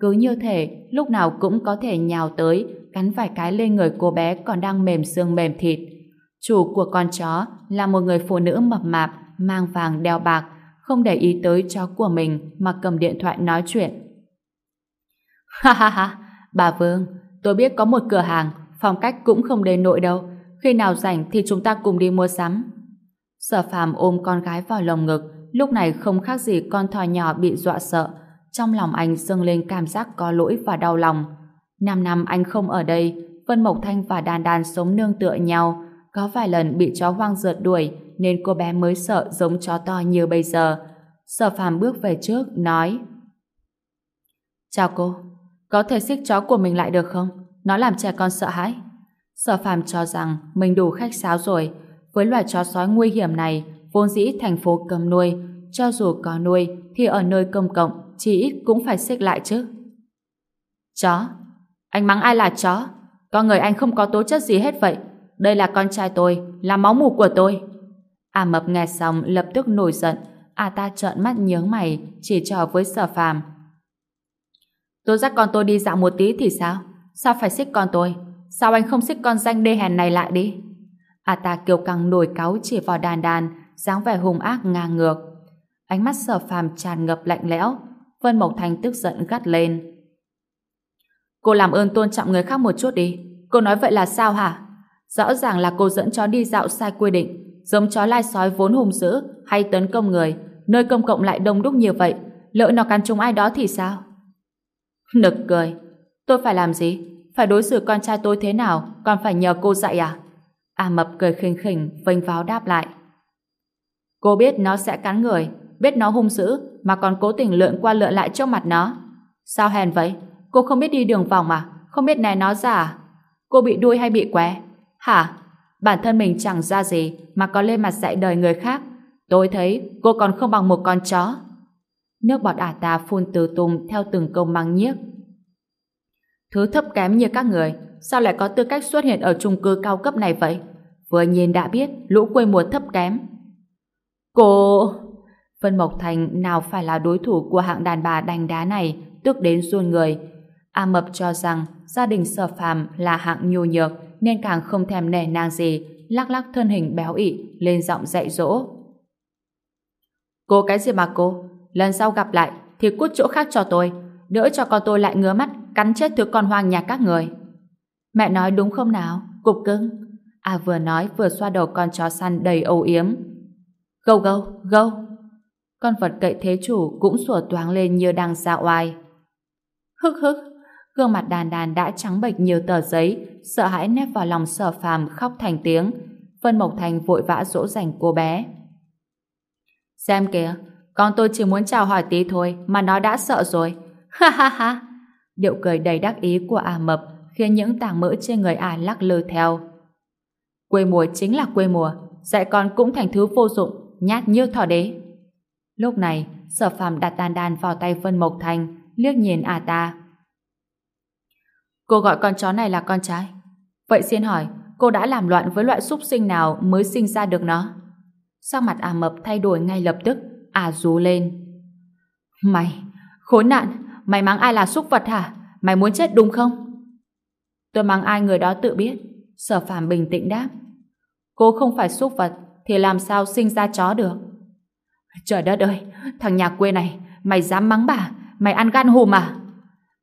[SPEAKER 1] Cứ như thể, lúc nào cũng có thể nhào tới, cắn vài cái lên người cô bé còn đang mềm xương mềm thịt. Chủ của con chó là một người phụ nữ mập mạp, mang vàng đeo bạc, không để ý tới chó của mình mà cầm điện thoại nói chuyện. Ha ha ha, bà Vương, tôi biết có một cửa hàng, phong cách cũng không đến nội đâu. Khi nào rảnh thì chúng ta cùng đi mua sắm. Sở phàm ôm con gái vào lồng ngực, lúc này không khác gì con thỏ nhỏ bị dọa sợ. Trong lòng anh dâng lên cảm giác có lỗi và đau lòng. Năm năm anh không ở đây, Vân Mộc Thanh và Đan Đan sống nương tựa nhau. Có vài lần bị chó hoang rượt đuổi, nên cô bé mới sợ giống chó to như bây giờ. Sở phàm bước về trước, nói Chào cô, có thể xích chó của mình lại được không? Nó làm trẻ con sợ hãi. Sở phàm cho rằng mình đủ khách sáo rồi. Với loài chó sói nguy hiểm này, vốn dĩ thành phố cầm nuôi, cho dù có nuôi thì ở nơi công cộng chỉ ít cũng phải xích lại chứ. Chó? Anh mắng ai là chó? Con người anh không có tố chất gì hết vậy. Đây là con trai tôi, là máu mủ của tôi. À mập nghe xong lập tức nổi giận. À ta trợn mắt nhướng mày, chỉ trò với sở phàm. Tôi dắt con tôi đi dạo một tí thì sao? Sao phải xích con tôi? Sao anh không xích con danh đê hèn này lại đi? À ta kiều căng nổi cáu chỉ vào đàn đàn, dáng vẻ hung ác ngang ngược. Ánh mắt sở phàm tràn ngập lạnh lẽo. Vân Mộc Thành tức giận gắt lên. Cô làm ơn tôn trọng người khác một chút đi. Cô nói vậy là sao hả? Rõ ràng là cô dẫn chó đi dạo sai quy định. Giống chó lai sói vốn hung dữ hay tấn công người. Nơi công cộng lại đông đúc như vậy. Lỡ nó cắn trúng ai đó thì sao? Nực cười. Tôi phải làm gì? Phải đối xử con trai tôi thế nào? Còn phải nhờ cô dạy à? à Mập cười khinh khỉnh, vênh váo đáp lại. Cô biết nó sẽ cắn người, biết nó hung dữ, mà còn cố tình lượn qua lượn lại trước mặt nó. Sao hèn vậy? Cô không biết đi đường vòng à? Không biết né nó ra à? Cô bị đuôi hay bị què? Hả? Bản thân mình chẳng ra gì mà có lên mặt dạy đời người khác. Tôi thấy cô còn không bằng một con chó. Nước bọt ả ta phun từ tùng theo từng câu mắng nhiếc. Thứ thấp kém như các người, sao lại có tư cách xuất hiện ở chung cư cao cấp này vậy? Vừa nhìn đã biết lũ quê mùa thấp kém. Cô... Vân Mộc Thành nào phải là đối thủ của hạng đàn bà đánh đá này, tức đến run người. A Mập cho rằng gia đình sở phàm là hạng nhu nhược nên càng không thèm nể nang gì, lắc lắc thân hình béo ị lên giọng dạy dỗ. Cô cái gì mà cô? Lần sau gặp lại thì cút chỗ khác cho tôi, đỡ cho con tôi lại ngứa mắt cắn chết thứ con hoang nhà các người. Mẹ nói đúng không nào? Cục cưng. À vừa nói vừa xoa đầu con chó săn đầy âu yếm. Gâu gâu, gâu. Con vật cậy thế chủ cũng sủa toáng lên như đang ra oai. Hức hức, gương mặt đàn đàn đã trắng bệch nhiều tờ giấy, sợ hãi nép vào lòng sở phàm khóc thành tiếng. Vân Mộc Thành vội vã dỗ dành cô bé. Xem kìa, con tôi chỉ muốn chào hỏi tí thôi mà nó đã sợ rồi. Ha ha ha. Điệu cười đầy đắc ý của à mập khiến những tảng mỡ trên người ả lắc lư theo. Quê mùa chính là quê mùa, dạy con cũng thành thứ vô dụng, nhát như thỏ đế. Lúc này, sở phàm đặt đàn đàn vào tay Vân Mộc Thành, liếc nhìn ả ta. Cô gọi con chó này là con trai. Vậy xin hỏi, cô đã làm loạn với loại súc sinh nào mới sinh ra được nó? Sao mặt ả mập thay đổi ngay lập tức, ả rú lên. Mày, khốn nạn, mày mắng ai là súc vật hả? Mày muốn chết đúng không? Tôi mắng ai người đó tự biết. Sở phàm bình tĩnh đáp. Cô không phải súc vật, thì làm sao sinh ra chó được? Trời đất ơi, thằng nhà quê này, mày dám mắng bà, mày ăn gan hùm à?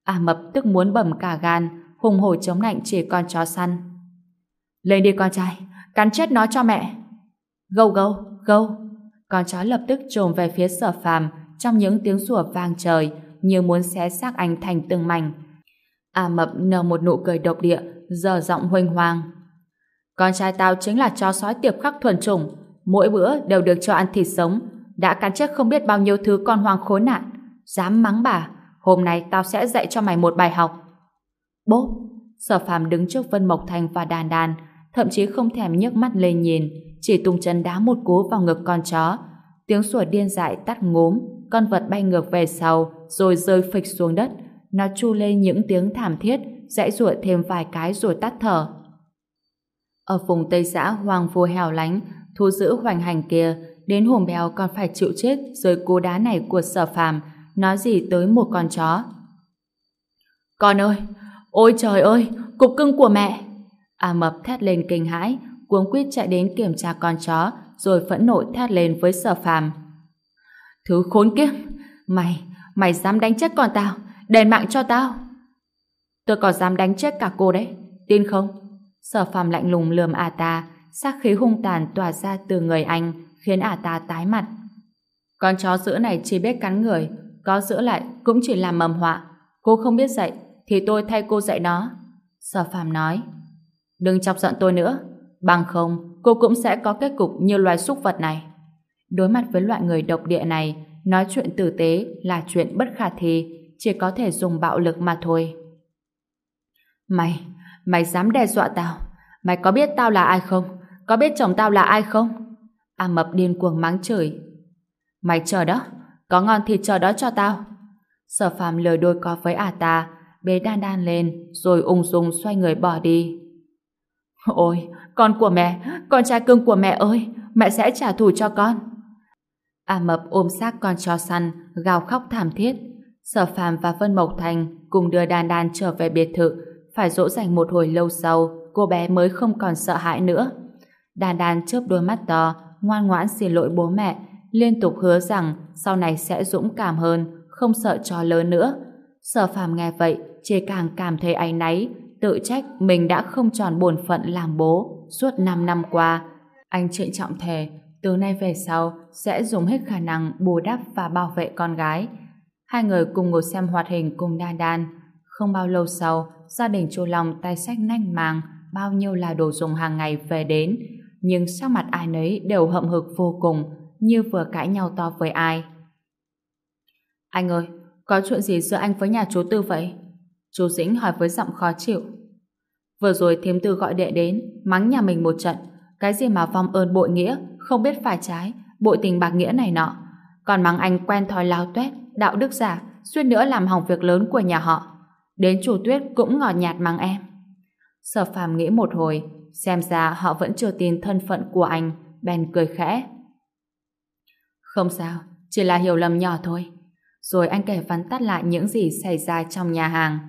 [SPEAKER 1] À mập tức muốn bầm cả gan, hùng hổ chống lạnh chỉ con chó săn. Lên đi con trai, cắn chết nó cho mẹ. Gâu gâu, gâu. Con chó lập tức trồm về phía sở phàm trong những tiếng rủa vang trời như muốn xé xác anh thành từng mảnh. À mập nở một nụ cười độc địa, giờ giọng huênh hoang. Con trai tao chính là chó sói tiệp khắc thuần chủng, mỗi bữa đều được cho ăn thịt sống, đã cắn chết không biết bao nhiêu thứ con hoang khốn nạn. Dám mắng bà, hôm nay tao sẽ dạy cho mày một bài học. Bốp, sở phàm đứng trước Vân Mộc Thành và đàn đàn, thậm chí không thèm nhấc mắt lên nhìn, chỉ tung chân đá một cú vào ngực con chó. Tiếng sủa điên dại tắt ngốm, con vật bay ngược về sau, rồi rơi phịch xuống đất. Nó chu lên những tiếng thảm thiết, dãy rủa thêm vài cái rồi tắt thở. Ở vùng Tây xã Hoàng Vô hẻo lánh, thu giữ hoành hành kia, đến hồn béo còn phải chịu chết dưới cú đá này của sở phàm, nói gì tới một con chó. Con ơi! Ôi trời ơi! Cục cưng của mẹ! À mập thét lên kinh hãi, cuống quýt chạy đến kiểm tra con chó, rồi phẫn nộ thét lên với sở phàm. Thứ khốn kiếp! Mày, mày dám đánh chết con tao! Đền mạng cho tao! Tôi còn dám đánh chết cả cô đấy, tin không? Sở phàm lạnh lùng lườm à ta, sát khí hung tàn tỏa ra từ người anh, khiến à ta tái mặt. Con chó sữa này chỉ biết cắn người, có sữa lại cũng chỉ làm mầm họa. Cô không biết dạy, thì tôi thay cô dạy nó. Sở phàm nói, đừng chọc giận tôi nữa, bằng không cô cũng sẽ có kết cục như loài súc vật này. Đối mặt với loại người độc địa này, nói chuyện tử tế là chuyện bất khả thi, chỉ có thể dùng bạo lực mà thôi. Mày, mày dám đe dọa tao? Mày có biết tao là ai không? Có biết chồng tao là ai không? A Mập điên cuồng mắng chửi. Mày chờ đó, có ngon thì chờ đó cho tao. Sở phàm lừa đôi có với à ta, bế đan đan lên, rồi ung dung xoay người bỏ đi. Ôi, con của mẹ, con trai cưng của mẹ ơi, mẹ sẽ trả thù cho con. A Mập ôm xác con chó săn, gào khóc thảm thiết. Sở phàm và Vân Mộc Thành cùng đưa đan đan trở về biệt thự, phải dỗ dành một hồi lâu sau, cô bé mới không còn sợ hãi nữa. Đan đan chớp đôi mắt to, ngoan ngoãn xin lỗi bố mẹ, liên tục hứa rằng sau này sẽ dũng cảm hơn, không sợ trò lớn nữa. Sở phàm nghe vậy, chỉ càng cảm thấy áy náy, tự trách mình đã không tròn bổn phận làm bố suốt 5 năm qua. Anh trịnh trọng thề, từ nay về sau sẽ dùng hết khả năng bù đắp và bảo vệ con gái. Hai người cùng ngồi xem hoạt hình cùng đan đan. Không bao lâu sau, gia đình chu Long tay sách nanh màng, bao nhiêu là đồ dùng hàng ngày về đến, nhưng sắc mặt ai nấy đều hậm hực vô cùng, như vừa cãi nhau to với ai. Anh ơi, có chuyện gì giữa anh với nhà chú Tư vậy? Chú Dĩnh hỏi với giọng khó chịu. Vừa rồi thiếm tư gọi đệ đến, mắng nhà mình một trận. Cái gì mà vong ơn bội nghĩa, không biết phải trái, bội tình bạc nghĩa này nọ. Còn mắng anh quen thói lao tuét, đạo đức giả, suýt nữa làm hỏng việc lớn của nhà họ. Đến chủ tuyết cũng ngọt nhạt mắng em. Sở phàm nghĩ một hồi, xem ra họ vẫn chưa tin thân phận của anh, bèn cười khẽ. Không sao, chỉ là hiểu lầm nhỏ thôi. Rồi anh kể vắn tắt lại những gì xảy ra trong nhà hàng.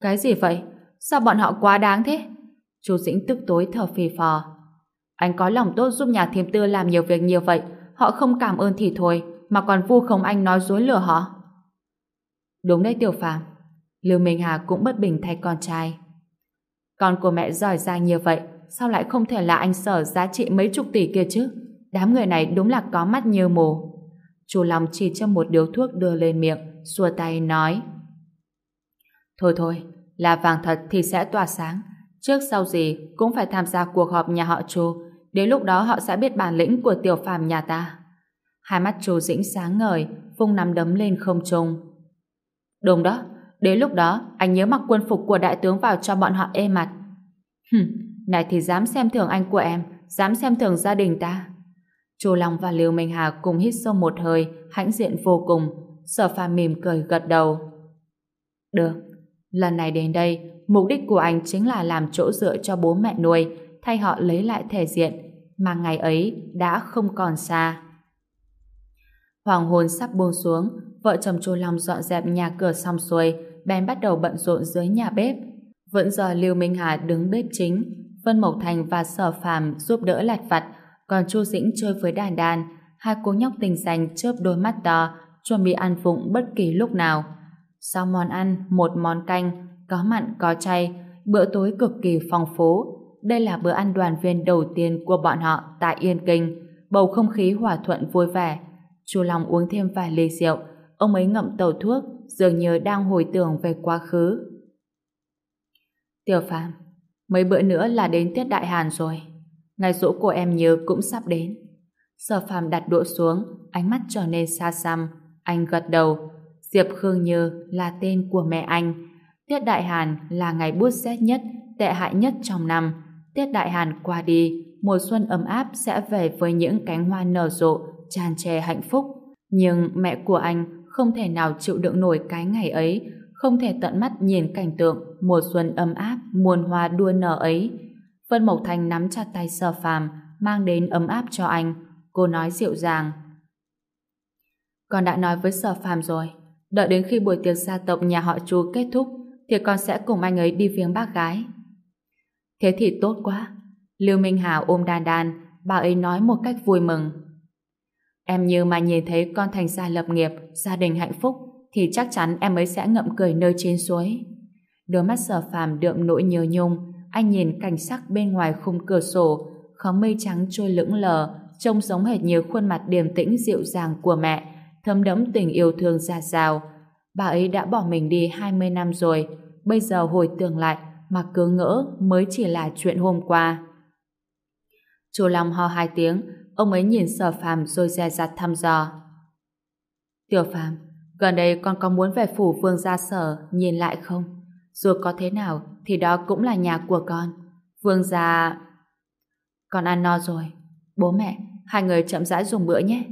[SPEAKER 1] Cái gì vậy? Sao bọn họ quá đáng thế? Chú Dĩnh tức tối thở phì phò. Anh có lòng tốt giúp nhà thiêm tư làm nhiều việc nhiều vậy, họ không cảm ơn thì thôi, mà còn vu khống anh nói dối lừa họ. Đúng đấy Tiểu Phàm. Lưu Minh Hà cũng bất bình thay con trai. Con của mẹ giỏi giang như vậy, sao lại không thể là anh sở giá trị mấy chục tỷ kia chứ? Đám người này đúng là có mắt như mù. Chu Long chỉ cho một điếu thuốc đưa lên miệng, xua tay nói. Thôi thôi, là vàng thật thì sẽ tỏa sáng. Trước sau gì cũng phải tham gia cuộc họp nhà họ Chu. Đến lúc đó họ sẽ biết bản lĩnh của tiểu phàm nhà ta. Hai mắt Chu Dĩnh sáng ngời, vung nắm đấm lên không trung. Đúng đó, đến lúc đó anh nhớ mặc quân phục của đại tướng vào cho bọn họ ê mặt. Hừm, này thì dám xem thường anh của em, dám xem thường gia đình ta. Chu Long và Lưu Minh Hà cùng hít sâu một hơi, hãnh diện vô cùng. Sở Phàm mỉm cười gật đầu. Được, lần này đến đây, mục đích của anh chính là làm chỗ dựa cho bố mẹ nuôi, thay họ lấy lại thể diện, mà ngày ấy đã không còn xa. Hoàng hôn sắp buông xuống, vợ chồng Chu Long dọn dẹp nhà cửa xong xuôi, bèn bắt đầu bận rộn dưới nhà bếp. Vẫn giờ Lưu Minh Hà đứng bếp chính, Vân Mộc Thành và Sở Phàm giúp đỡ lặt vặt, còn Chu Dĩnh chơi với đàn đàn. Hai cô nhóc tình dành chớp đôi mắt to, chuẩn bị ăn vụng bất kỳ lúc nào. Sau món ăn, một món canh, có mặn có chay, bữa tối cực kỳ phong phú. Đây là bữa ăn đoàn viên đầu tiên của bọn họ tại Yên Kinh, bầu không khí hòa thuận vui vẻ. Chu Long uống thêm vài ly rượu, ông ấy ngậm tàu thuốc, dường như đang hồi tưởng về quá khứ. Tiểu Phàm, mấy bữa nữa là đến Tiết Đại Hàn rồi. Ngày rỗ của em nhớ cũng sắp đến. Sở Phàm đặt đũa xuống, ánh mắt trở nên xa xăm. Anh gật đầu. Diệp Khương Như là tên của mẹ anh. Tiết Đại Hàn là ngày bút rét nhất, tệ hại nhất trong năm. Tiết Đại Hàn qua đi, mùa xuân ấm áp sẽ về với những cánh hoa nở rộ, tràn trề hạnh phúc. Nhưng mẹ của anh không thể nào chịu đựng nổi cái ngày ấy, không thể tận mắt nhìn cảnh tượng mùa xuân ấm áp, muôn hoa đua nở ấy. Vân Mộc Thành nắm chặt tay Sở Phàm, mang đến ấm áp cho anh. Cô nói dịu dàng. Con đã nói với Sở Phàm rồi, đợi đến khi buổi tiệc gia tộc nhà họ Chu kết thúc, thì con sẽ cùng anh ấy đi viếng bác gái. Thế thì tốt quá. Lưu Minh Hà ôm đàn đàn, bà ấy nói một cách vui mừng. Em như mà nhìn thấy con thành gia lập nghiệp, gia đình hạnh phúc, thì chắc chắn em ấy sẽ ngậm cười nơi trên suối. Đôi mắt sở phàm đượm nỗi nhớ nhung, anh nhìn cảnh sắc bên ngoài khung cửa sổ, khóm mây trắng trôi lững lờ, trông giống hệt như khuôn mặt điềm tĩnh dịu dàng của mẹ, thấm đẫm tình yêu thương ra rào. Bà ấy đã bỏ mình đi 20 năm rồi, bây giờ hồi tưởng lại mà cứ ngỡ mới chỉ là chuyện hôm qua. Chu Long ho hai tiếng, ông ấy nhìn sở phàm rồi dè dặt thăm dò. Tiểu phàm, gần đây con có muốn về phủ vương gia sở nhìn lại không? Dù có thế nào thì đó cũng là nhà của con. Vương gia... Con ăn no rồi. Bố mẹ, hai người chậm rãi dùng bữa nhé.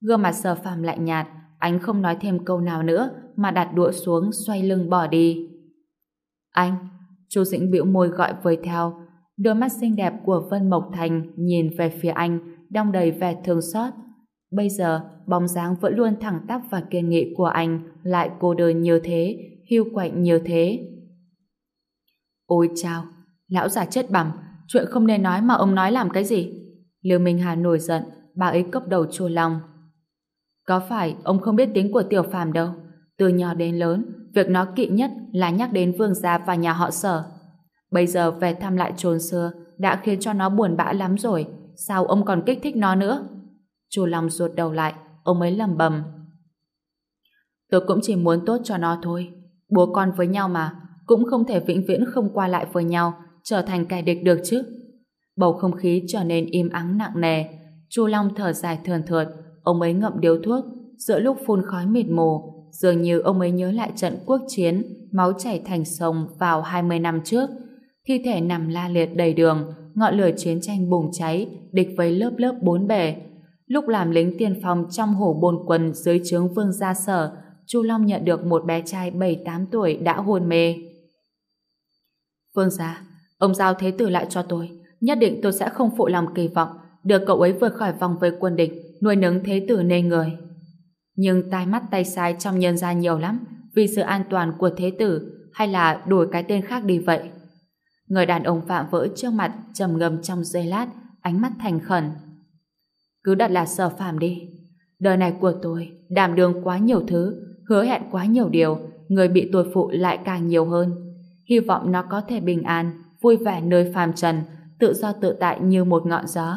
[SPEAKER 1] Gương mặt sở phàm lạnh nhạt, anh không nói thêm câu nào nữa mà đặt đũa xuống xoay lưng bỏ đi. Anh, chú Dĩnh bĩu môi gọi với theo. Đôi mắt xinh đẹp của Vân Mộc Thành nhìn về phía anh, đong đầy vẻ thương xót. Bây giờ, bóng dáng vẫn luôn thẳng tắp và kiên nghị của anh lại cô đơn như thế, hiu quạnh như thế. Ôi chao, lão già chết bằm, chuyện không nên nói mà ông nói làm cái gì? Lưu Minh Hà nổi giận, bà ấy cốc đầu chua lòng. Có phải ông không biết tính của tiểu phàm đâu? Từ nhỏ đến lớn, việc nó kỵ nhất là nhắc đến vương gia và nhà họ sở. Bây giờ về thăm lại chốn xưa đã khiến cho nó buồn bã lắm rồi. Sao ông còn kích thích nó nữa? Chu lòng ruột đầu lại, ông ấy lầm bầm. Tôi cũng chỉ muốn tốt cho nó thôi. Bố con với nhau mà, cũng không thể vĩnh viễn không qua lại với nhau, trở thành kẻ địch được chứ. Bầu không khí trở nên im ắng nặng nề. Chu Long thở dài thườn thượt, ông ấy ngậm điếu thuốc, giữa lúc phun khói mịt mù, dường như ông ấy nhớ lại trận quốc chiến, máu chảy thành sông vào 20 năm trước. Thi thể nằm la liệt đầy đường, ngọn lửa chiến tranh bùng cháy, địch với lớp lớp bốn bề. Lúc làm lính tiên phong trong hổ bồn quần dưới trướng vương gia sở, Chu Long nhận được một bé trai 7-8 tuổi đã hôn mê. Vương gia, ông giao thế tử lại cho tôi. Nhất định tôi sẽ không phụ lòng kỳ vọng, đưa cậu ấy vượt khỏi vòng vây quân địch, nuôi nấng thế tử nên người. Nhưng tai mắt tay sai trong nhân gia nhiều lắm, vì sự an toàn của thế tử, hay là đổi cái tên khác đi vậy? Người đàn ông phạm vỡ trước mặt trầm ngâm trong giây lát, ánh mắt thành khẩn. Cứ đặt là sở phạm đi. Đời này của tôi đảm đương quá nhiều thứ, hứa hẹn quá nhiều điều, người bị tôi phụ lại càng nhiều hơn. Hy vọng nó có thể bình an, vui vẻ nơi phàm trần, tự do tự tại như một ngọn gió.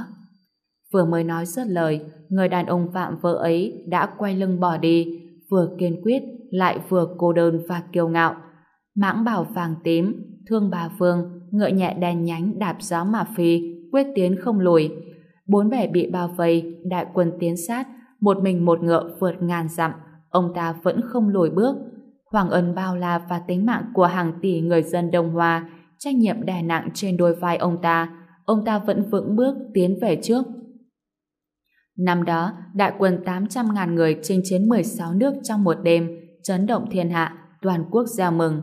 [SPEAKER 1] Vừa mới nói dứt lời, người đàn ông phạm vợ ấy đã quay lưng bỏ đi, vừa kiên quyết lại vừa cô đơn và kiêu ngạo. Mãng bảo vàng tím, thương bà Phương, ngựa nhẹ đèn nhánh đạp gió mà phi, quyết tiến không lùi. Bốn bẻ bị bao vây, đại quân tiến sát, một mình một ngựa vượt ngàn dặm, ông ta vẫn không lùi bước. Hoàng ân bao la và tính mạng của hàng tỷ người dân Đông Hoa, trách nhiệm đè nặng trên đôi vai ông ta, ông ta vẫn vững bước tiến về trước. Năm đó, đại quân 800.000 người chinh chiến 16 nước trong một đêm, chấn động thiên hạ, toàn quốc gieo mừng.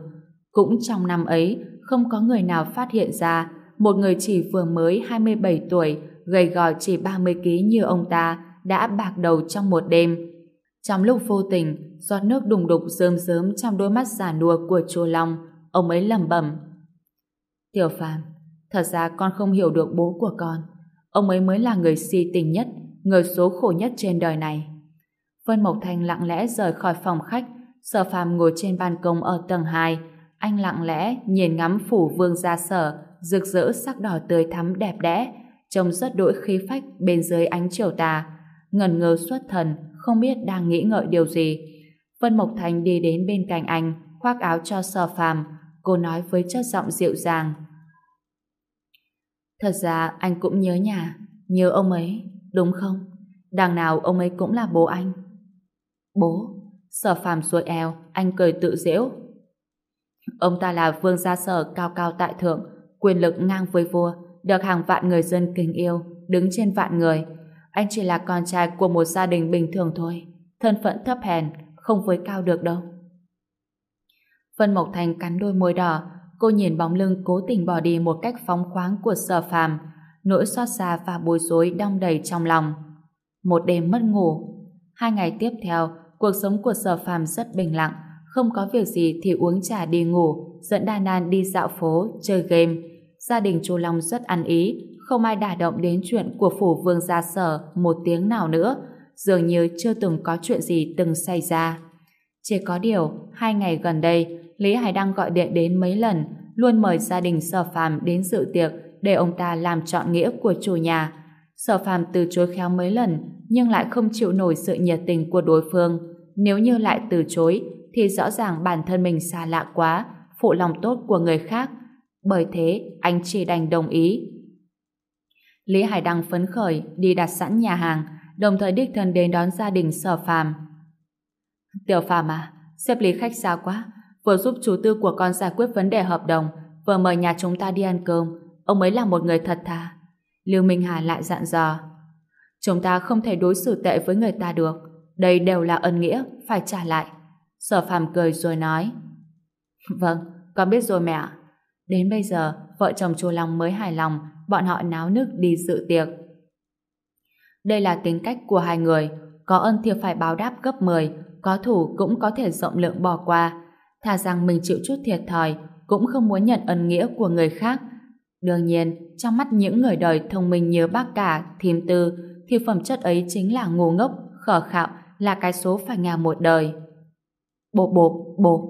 [SPEAKER 1] Cũng trong năm ấy, không có người nào phát hiện ra một người chỉ vừa mới 27 tuổi, gầy gò chỉ 30 kg như ông ta đã bạc đầu trong một đêm. Trong lúc vô tình, giọt nước đùng đục rơm rớm trong đôi mắt giả nua của chùa Long, ông ấy lẩm bẩm. Tiểu Phàm, thật ra con không hiểu được bố của con. Ông ấy mới là người si tình nhất, người số khổ nhất trên đời này. Vân Mộc thanh lặng lẽ rời khỏi phòng khách, Sở Phàm ngồi trên ban công ở tầng 2, anh lặng lẽ nhìn ngắm phủ vương gia sở, rực rỡ sắc đỏ tươi thắm đẹp đẽ, trông rất đỗi khí phách bên dưới ánh chiều tà. Ngần ngơ xuất thần, không biết đang nghĩ ngợi điều gì. Vân Mộc Thành đi đến bên cạnh anh, khoác áo cho Sở Phàm, cô nói với chất giọng dịu dàng. Thật ra anh cũng nhớ nhà, nhớ ông ấy, đúng không? Đằng nào ông ấy cũng là bố anh. Bố? Sở phàm xuôi eo, anh cười tự giễu. Ông ta là vương gia sở cao cao tại thượng, quyền lực ngang với vua, được hàng vạn người dân kính yêu, đứng trên vạn người. Anh chỉ là con trai của một gia đình bình thường thôi, thân phận thấp hèn, không với cao được đâu. Vân Mộc Thành cắn đôi môi đỏ, cô nhìn bóng lưng cố tình bỏ đi một cách phóng khoáng của sở phàm, nỗi xót xa và bối rối đong đầy trong lòng. Một đêm mất ngủ, hai ngày tiếp theo, cuộc sống của sở phàm rất bình lặng, không có việc gì thì uống trà đi ngủ, dẫn Đa Nan đi dạo phố, chơi game. Gia đình chú Long rất ăn ý, không ai đả động đến chuyện của phủ vương gia sở một tiếng nào nữa, dường như chưa từng có chuyện gì từng xảy ra. Chỉ có điều, hai ngày gần đây, Lý Hải Đăng gọi điện đến mấy lần, luôn mời gia đình sở phàm đến dự tiệc để ông ta làm chọn nghĩa của chủ nhà. Sở phàm từ chối khéo mấy lần, nhưng lại không chịu nổi sự nhiệt tình của đối phương. Nếu như lại từ chối, thì rõ ràng bản thân mình xa lạ quá, phụ lòng tốt của người khác. Bởi thế, anh chỉ đành đồng ý. Lý Hải Đăng phấn khởi đi đặt sẵn nhà hàng, đồng thời đích thân đến đón gia đình sở phàm. Tiểu phàm à, xếp lý khách xa quá, vừa giúp chú tư của con giải quyết vấn đề hợp đồng, vừa mời nhà chúng ta đi ăn cơm, ông ấy là một người thật thà. Lưu Minh Hà lại dặn dò. Chúng ta không thể đối xử tệ với người ta được, đây đều là ân nghĩa, phải trả lại. Sở phàm cười rồi nói. Vâng, con biết rồi mẹ Đến bây giờ, vợ chồng chùa Long mới hài lòng, bọn họ náo nức đi dự tiệc. Đây là tính cách của hai người, có ân thì phải báo đáp gấp 10, có thủ cũng có thể rộng lượng bỏ qua. Thà rằng mình chịu chút thiệt thòi, cũng không muốn nhận ân nghĩa của người khác. Đương nhiên, trong mắt những người đời thông minh như bác cả, thím tư, thì phẩm chất ấy chính là ngu ngốc, khờ khạo, là cái số phải ngà một đời. Bộp bộp, bộp.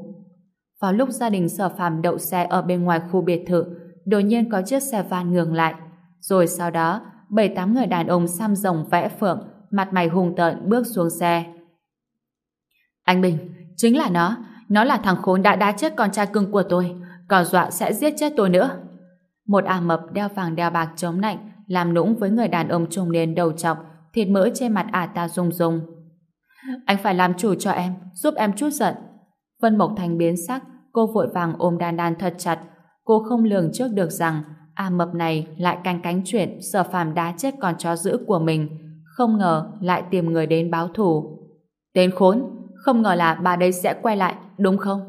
[SPEAKER 1] Vào lúc gia đình sở phàm đậu xe ở bên ngoài khu biệt thự, đột nhiên có chiếc xe van ngừng lại. Rồi sau đó, bảy tám người đàn ông xăm rồng vẽ phượng, mặt mày hùng tợn bước xuống xe. Anh Bình, chính là nó. Nó là thằng khốn đã đá chết con trai cưng của tôi, còn dọa sẽ giết chết tôi nữa. Một ả mập đeo vàng đeo bạc chống lạnh, làm nũng với người đàn ông trung niên đầu trọc, thịt mỡ trên mặt ả ta rung rung. Anh phải làm chủ cho em, giúp em chút giận. Vân Mộc Thành biến sắc, cô vội vàng ôm đan đan thật chặt. Cô không lường trước được rằng A mập này lại canh cánh chuyện sở phàm đá chết con chó giữ của mình. Không ngờ lại tìm người đến báo thù. Tên khốn, không ngờ là bà đây sẽ quay lại, đúng không?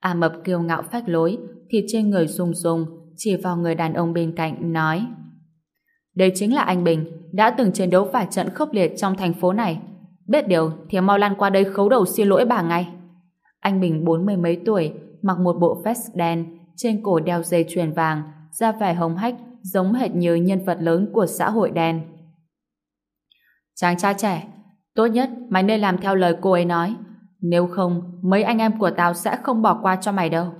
[SPEAKER 1] A mập kiêu ngạo phách lối, thì trên người rung rung, chỉ vào người đàn ông bên cạnh, nói Đây chính là anh Bình, đã từng chiến đấu vài trận khốc liệt trong thành phố này. Biết điều thì mau lăn qua đây khấu đầu xin lỗi bà ngay. Anh Bình bốn mươi mấy tuổi, mặc một bộ vest đen, trên cổ đeo dây chuyền vàng, da vẻ hồng hách, giống hệt như nhân vật lớn của xã hội đen. Chàng trai trẻ, tốt nhất mày nên làm theo lời cô ấy nói. Nếu không, mấy anh em của tao sẽ không bỏ qua cho mày đâu.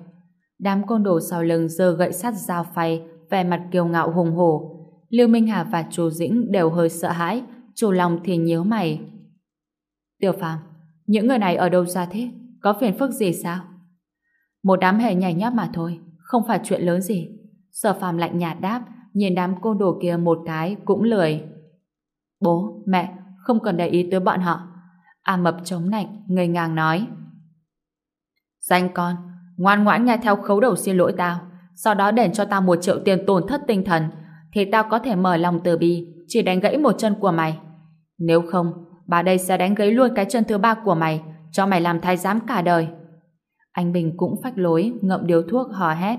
[SPEAKER 1] Đám côn đồ sau lưng giơ gậy sắt dao phay, vẻ mặt kiêu ngạo hùng hổ. Lưu Minh Hà và Chu Dĩnh đều hơi sợ hãi, chủ lòng thì nhíu mày. Tiểu Phàm, những người này ở đâu ra thế? Có phiền phức gì sao? Một đám hề nhảy nhót mà thôi, không phải chuyện lớn gì. Sở Phàm lạnh nhạt đáp, nhìn đám côn đồ kia một cái cũng lười. Bố, mẹ, không cần để ý tới bọn họ. A Mập chống nạnh, ngây ngang nói. Danh con, ngoan ngoãn nghe theo khấu đầu xin lỗi tao, sau đó đền cho tao một triệu tiền tổn thất tinh thần, thì tao có thể mở lòng từ bi, chỉ đánh gãy một chân của mày. Nếu không, bà đây sẽ đánh gãy luôn cái chân thứ ba của mày, cho mày làm thái giám cả đời. Anh Bình cũng phách lối, ngậm điếu thuốc hò hét.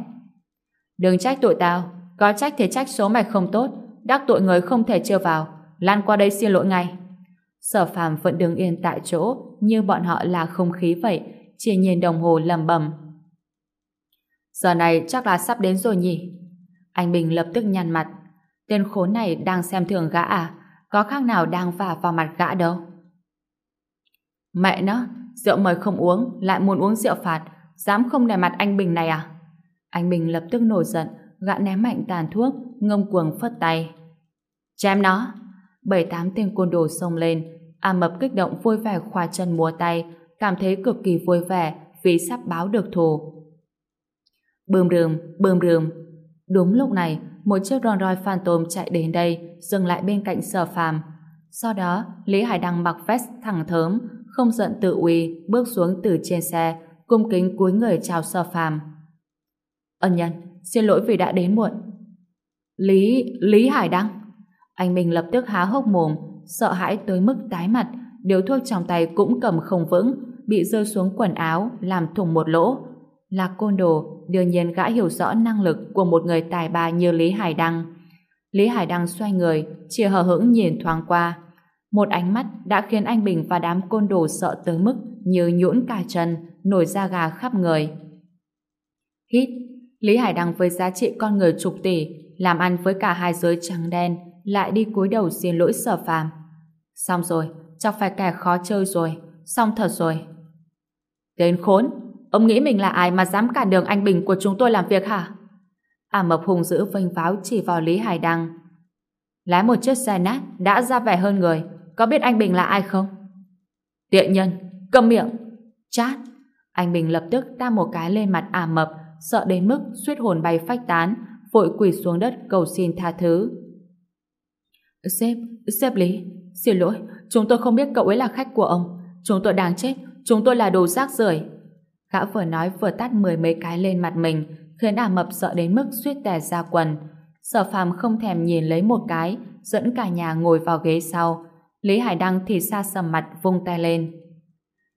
[SPEAKER 1] Đừng trách tội tao, có trách thì trách số mày không tốt, đắc tội người không thể chưa vào, lan qua đây xin lỗi ngay. Sở phàm vẫn đứng yên tại chỗ, như bọn họ là không khí vậy, chỉ nhìn đồng hồ lầm bầm. Giờ này chắc là sắp đến rồi nhỉ? Anh Bình lập tức nhăn mặt. Tên khốn này đang xem thường gã à? Có khác nào đang vả vào mặt gã đâu? Mẹ nó, rượu mời không uống, lại muốn uống rượu phạt, dám không để mặt anh Bình này à? Anh Bình lập tức nổi giận, gã ném mạnh tàn thuốc, ngông cuồng phất tay. Chém nó! Bảy tám tên côn đồ xông lên, A Mập kích động vui vẻ khoa chân múa tay, cảm thấy cực kỳ vui vẻ vì sắp báo được thù. Bơm rườm, bơm rườm. Đúng lúc này, một chiếc Rolls Royce Phantom chạy đến đây, dừng lại bên cạnh sở phàm. Sau đó, Lý Hải Đăng mặc vest thẳng thớm, không giận tự uy, bước xuống từ trên xe, cung kính cúi người chào sở phàm. Ân nhân, xin lỗi vì đã đến muộn. Lý, Lý Hải Đăng. Anh mình lập tức há hốc mồm, sợ hãi tới mức tái mặt, điếu thuốc trong tay cũng cầm không vững, bị rơi xuống quần áo, làm thủng một lỗ. Là côn đồ, đương nhiên gã hiểu rõ năng lực của một người tài ba như Lý Hải Đăng. Lý Hải Đăng xoay người, chỉ hờ hững nhìn thoáng qua. Một ánh mắt đã khiến anh Bình và đám côn đồ sợ tới mức như nhũn cả chân, nổi da gà khắp người. Hít, Lý Hải Đăng với giá trị con người chục tỷ, làm ăn với cả hai giới trắng đen, lại đi cúi đầu xin lỗi sở phàm. Xong rồi, chắc phải kẻ khó chơi rồi, xong thật rồi. Tên khốn, ông nghĩ mình là ai mà dám cản đường anh Bình của chúng tôi làm việc hả? À mập hùng dữ vênh váo chỉ vào Lý Hải Đăng. Lái một chiếc xe nát đã ra vẻ hơn người, có biết anh Bình là ai không? Tiện nhân, cầm miệng. Chát. Anh Bình lập tức ta một cái lên mặt ả mập, sợ đến mức suýt hồn bay phách tán, vội quỳ xuống đất cầu xin tha thứ. Sếp, sếp Lý, xin lỗi, chúng tôi không biết cậu ấy là khách của ông. Chúng tôi đáng chết, chúng tôi là đồ rác rưởi. Gã vừa nói vừa tát mười mấy cái lên mặt mình, khiến ả mập sợ đến mức suýt tè ra quần. Sở phàm không thèm nhìn lấy một cái, dẫn cả nhà ngồi vào ghế sau. Lý Hải Đăng thì xa sầm mặt vung tay lên.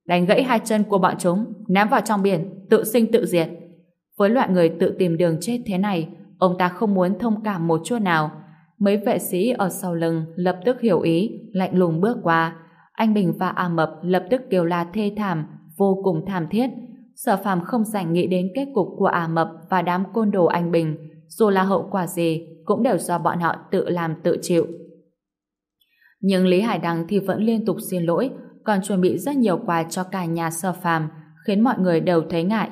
[SPEAKER 1] Đánh gãy hai chân của bọn chúng, ném vào trong biển, tự sinh tự diệt. Với loại người tự tìm đường chết thế này, ông ta không muốn thông cảm một chút nào. Mấy vệ sĩ ở sau lưng lập tức hiểu ý, lạnh lùng bước qua. Anh Bình và A Mập lập tức kêu la thê thảm, vô cùng thảm thiết. Sở phàm không rảnh nghĩ đến kết cục của A Mập và đám côn đồ anh Bình, dù là hậu quả gì cũng đều do bọn họ tự làm tự chịu. Nhưng Lý Hải Đăng thì vẫn liên tục xin lỗi, còn chuẩn bị rất nhiều quà cho cả nhà sở phàm, khiến mọi người đều thấy ngại.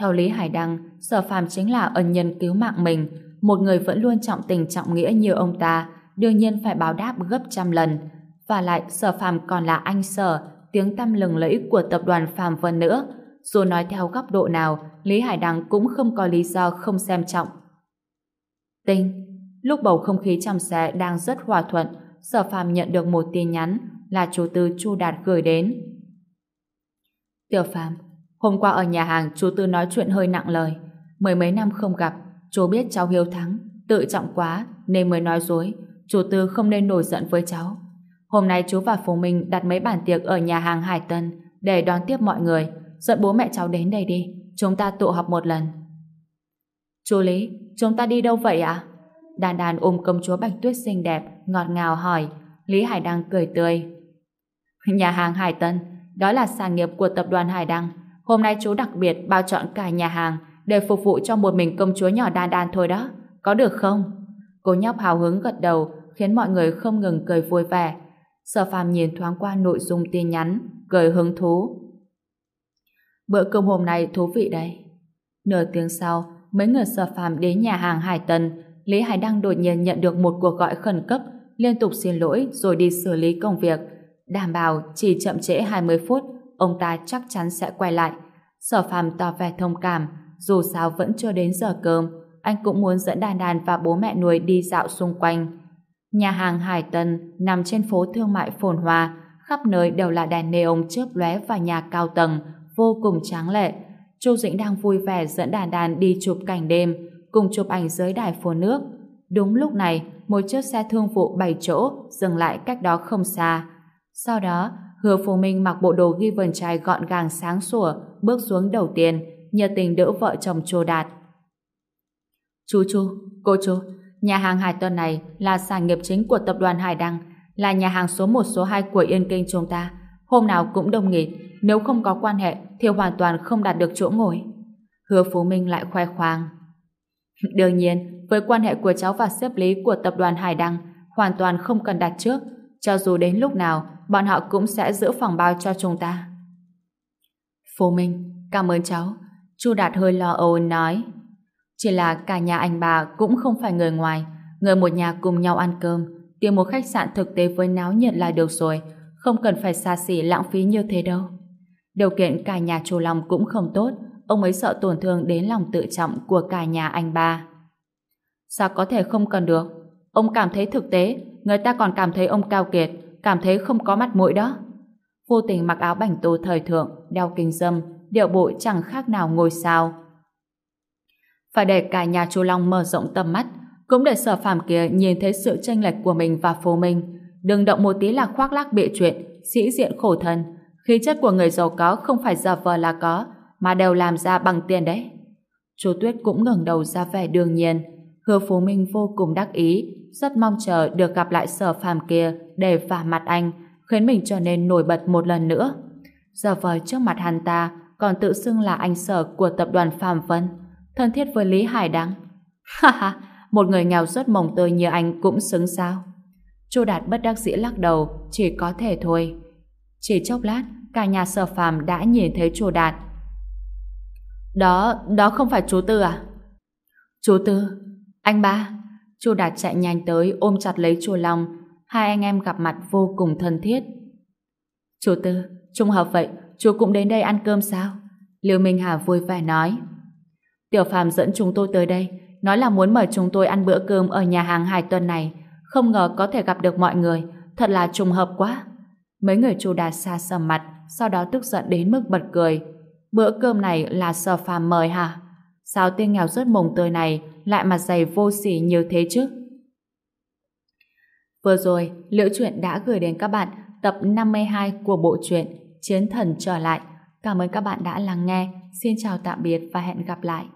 [SPEAKER 1] Theo Lý Hải Đăng, sở phàm chính là ân nhân cứu mạng mình, một người vẫn luôn trọng tình trọng nghĩa như ông ta, đương nhiên phải báo đáp gấp trăm lần. Và lại sở phàm còn là anh sở, tiếng tăm lừng lẫy của tập đoàn Phàm Vân nữa. Dù nói theo góc độ nào, Lý Hải Đăng cũng không có lý do không xem trọng. Tinh, lúc bầu không khí trong xe đang rất hòa thuận, sở phàm nhận được một tin nhắn là chú tư Chu Đạt gửi đến. Tiểu phàm, hôm qua ở nhà hàng chú tư nói chuyện hơi nặng lời. Mười mấy năm không gặp, chú biết cháu hiếu thắng, tự trọng quá nên mới nói dối. chú tư không nên nổi giận với cháu. Hôm nay chú và Phùng Minh đặt mấy bàn tiệc ở nhà hàng Hải Tân để đón tiếp mọi người. Dẫn bố mẹ cháu đến đây đi. Chúng ta tụ họp một lần. Chú Lý, chúng ta đi đâu vậy ạ? Đàn đàn ôm công chúa Bạch Tuyết xinh đẹp, ngọt ngào hỏi. Lý Hải Đăng cười tươi. Nhà hàng Hải Tân, đó là sản nghiệp của tập đoàn Hải Đăng. Hôm nay chú đặc biệt bao chọn cả nhà hàng để phục vụ cho một mình công chúa nhỏ đan đan thôi đó. Có được không? Cô nhóc hào hứng gật đầu, khiến mọi người không ngừng cười vui vẻ. Sở phàm nhìn thoáng qua nội dung tin nhắn, cười hứng thú. Bữa cơm hôm nay thú vị đấy. Nửa tiếng sau, mấy người sở phàm đến nhà hàng Hải Tân, Lý Hải Đăng đột nhiên nhận được một cuộc gọi khẩn cấp, liên tục xin lỗi rồi đi xử lý công việc. Đảm bảo chỉ chậm trễ 20 phút, ông ta chắc chắn sẽ quay lại. Sở phàm tỏ vẻ thông cảm, dù sao vẫn chưa đến giờ cơm, anh cũng muốn dẫn đàn đàn và bố mẹ nuôi đi dạo xung quanh. Nhà hàng Hải Tân nằm trên phố thương mại phồn hoa, khắp nơi đều là đèn neon chớp lóe và nhà cao tầng, vô cùng tráng lệ. Chu Dĩnh đang vui vẻ dẫn đàn đàn đi chụp cảnh đêm, cùng chụp ảnh dưới đài phố nước. Đúng lúc này, một chiếc xe thương vụ 7 chỗ dừng lại cách đó không xa. Sau đó, Hứa Phù Minh mặc bộ đồ ghi vần trai gọn gàng sáng sủa, bước xuống đầu tiên, nhờ tình đỡ vợ chồng Chu Đạt. Chú chú, cô chú, nhà hàng Hải Tuần này là sản nghiệp chính của tập đoàn Hải Đăng, là nhà hàng số 1 số 2 của Yên Kinh chúng ta. Hôm nào cũng đông nghịt, nếu không có quan hệ thì hoàn toàn không đạt được chỗ ngồi. Hứa Phú Minh lại khoe khoang. Đương nhiên, với quan hệ của cháu và xếp lý của tập đoàn Hải Đăng, hoàn toàn không cần đặt trước. Cho dù đến lúc nào, bọn họ cũng sẽ giữ phòng bao cho chúng ta. Phú Minh, cảm ơn cháu. Chu Đạt hơi lo âu nói. Chỉ là cả nhà anh bà cũng không phải người ngoài, người một nhà cùng nhau ăn cơm, tìm một khách sạn thực tế với náo nhiệt là được rồi, không cần phải xa xỉ lãng phí như thế đâu. Điều kiện cả nhà chủ Long cũng không tốt, ông ấy sợ tổn thương đến lòng tự trọng của cả nhà anh ba. Sao có thể không cần được? Ông cảm thấy thực tế, người ta còn cảm thấy ông cao kiệt, cảm thấy không có mặt mũi đó. Vô tình mặc áo bảnh tô thời thượng, đeo kinh dâm, điệu bộ chẳng khác nào ngôi sao. Phải để cả nhà chu Long mở rộng tầm mắt, cũng để sở phàm kia nhìn thấy sự tranh lệch của mình và phố mình Đừng động một tí là khoác lác bịa chuyện, sĩ diện khổ thân. Khí chất của người giàu có không phải giả vờ là có, mà đều làm ra bằng tiền đấy. Chú Tuyết cũng ngẩng đầu ra vẻ đương nhiên. Hứa Phú Minh vô cùng đắc ý, rất mong chờ được gặp lại sở phàm kia để vả mặt anh, khiến mình trở nên nổi bật một lần nữa. Giờ vời trước mặt hắn ta còn tự xưng là anh sở của tập đoàn Phạm Vân, thân thiết với Lý Hải Đăng. Ha ha, một người nghèo rất mồng tơi như anh cũng xứng sao. Chu Đạt bất đắc dĩ lắc đầu, chỉ có thể thôi. Chỉ chốc lát, cả nhà sở phàm đã nhìn thấy Chu Đạt. Đó, đó không phải chú Tư à? Chú Tư, anh ba. Chu Đạt chạy nhanh tới ôm chặt lấy Chu Long, hai anh em gặp mặt vô cùng thân thiết. Chú Tư, trùng hợp vậy, chú cũng đến đây ăn cơm sao? Liêu Minh Hà vui vẻ nói. Tiểu Phạm dẫn chúng tôi tới đây, nói là muốn mời chúng tôi ăn bữa cơm ở nhà hàng hai tuần này, không ngờ có thể gặp được mọi người, thật là trùng hợp quá. Mấy người Chu Đạt xa sầm mặt, sau đó tức giận đến mức bật cười. Bữa cơm này là Sở phàm mời hả? Sao tên nghèo rớt mồng tươi này lại mặt dày vô sỉ như thế chứ? Vừa rồi, Liễu Chuyện đã gửi đến các bạn tập 52 của bộ truyện Chiến Thần Trở Lại. Cảm ơn các bạn đã lắng nghe. Xin chào tạm biệt và hẹn gặp lại.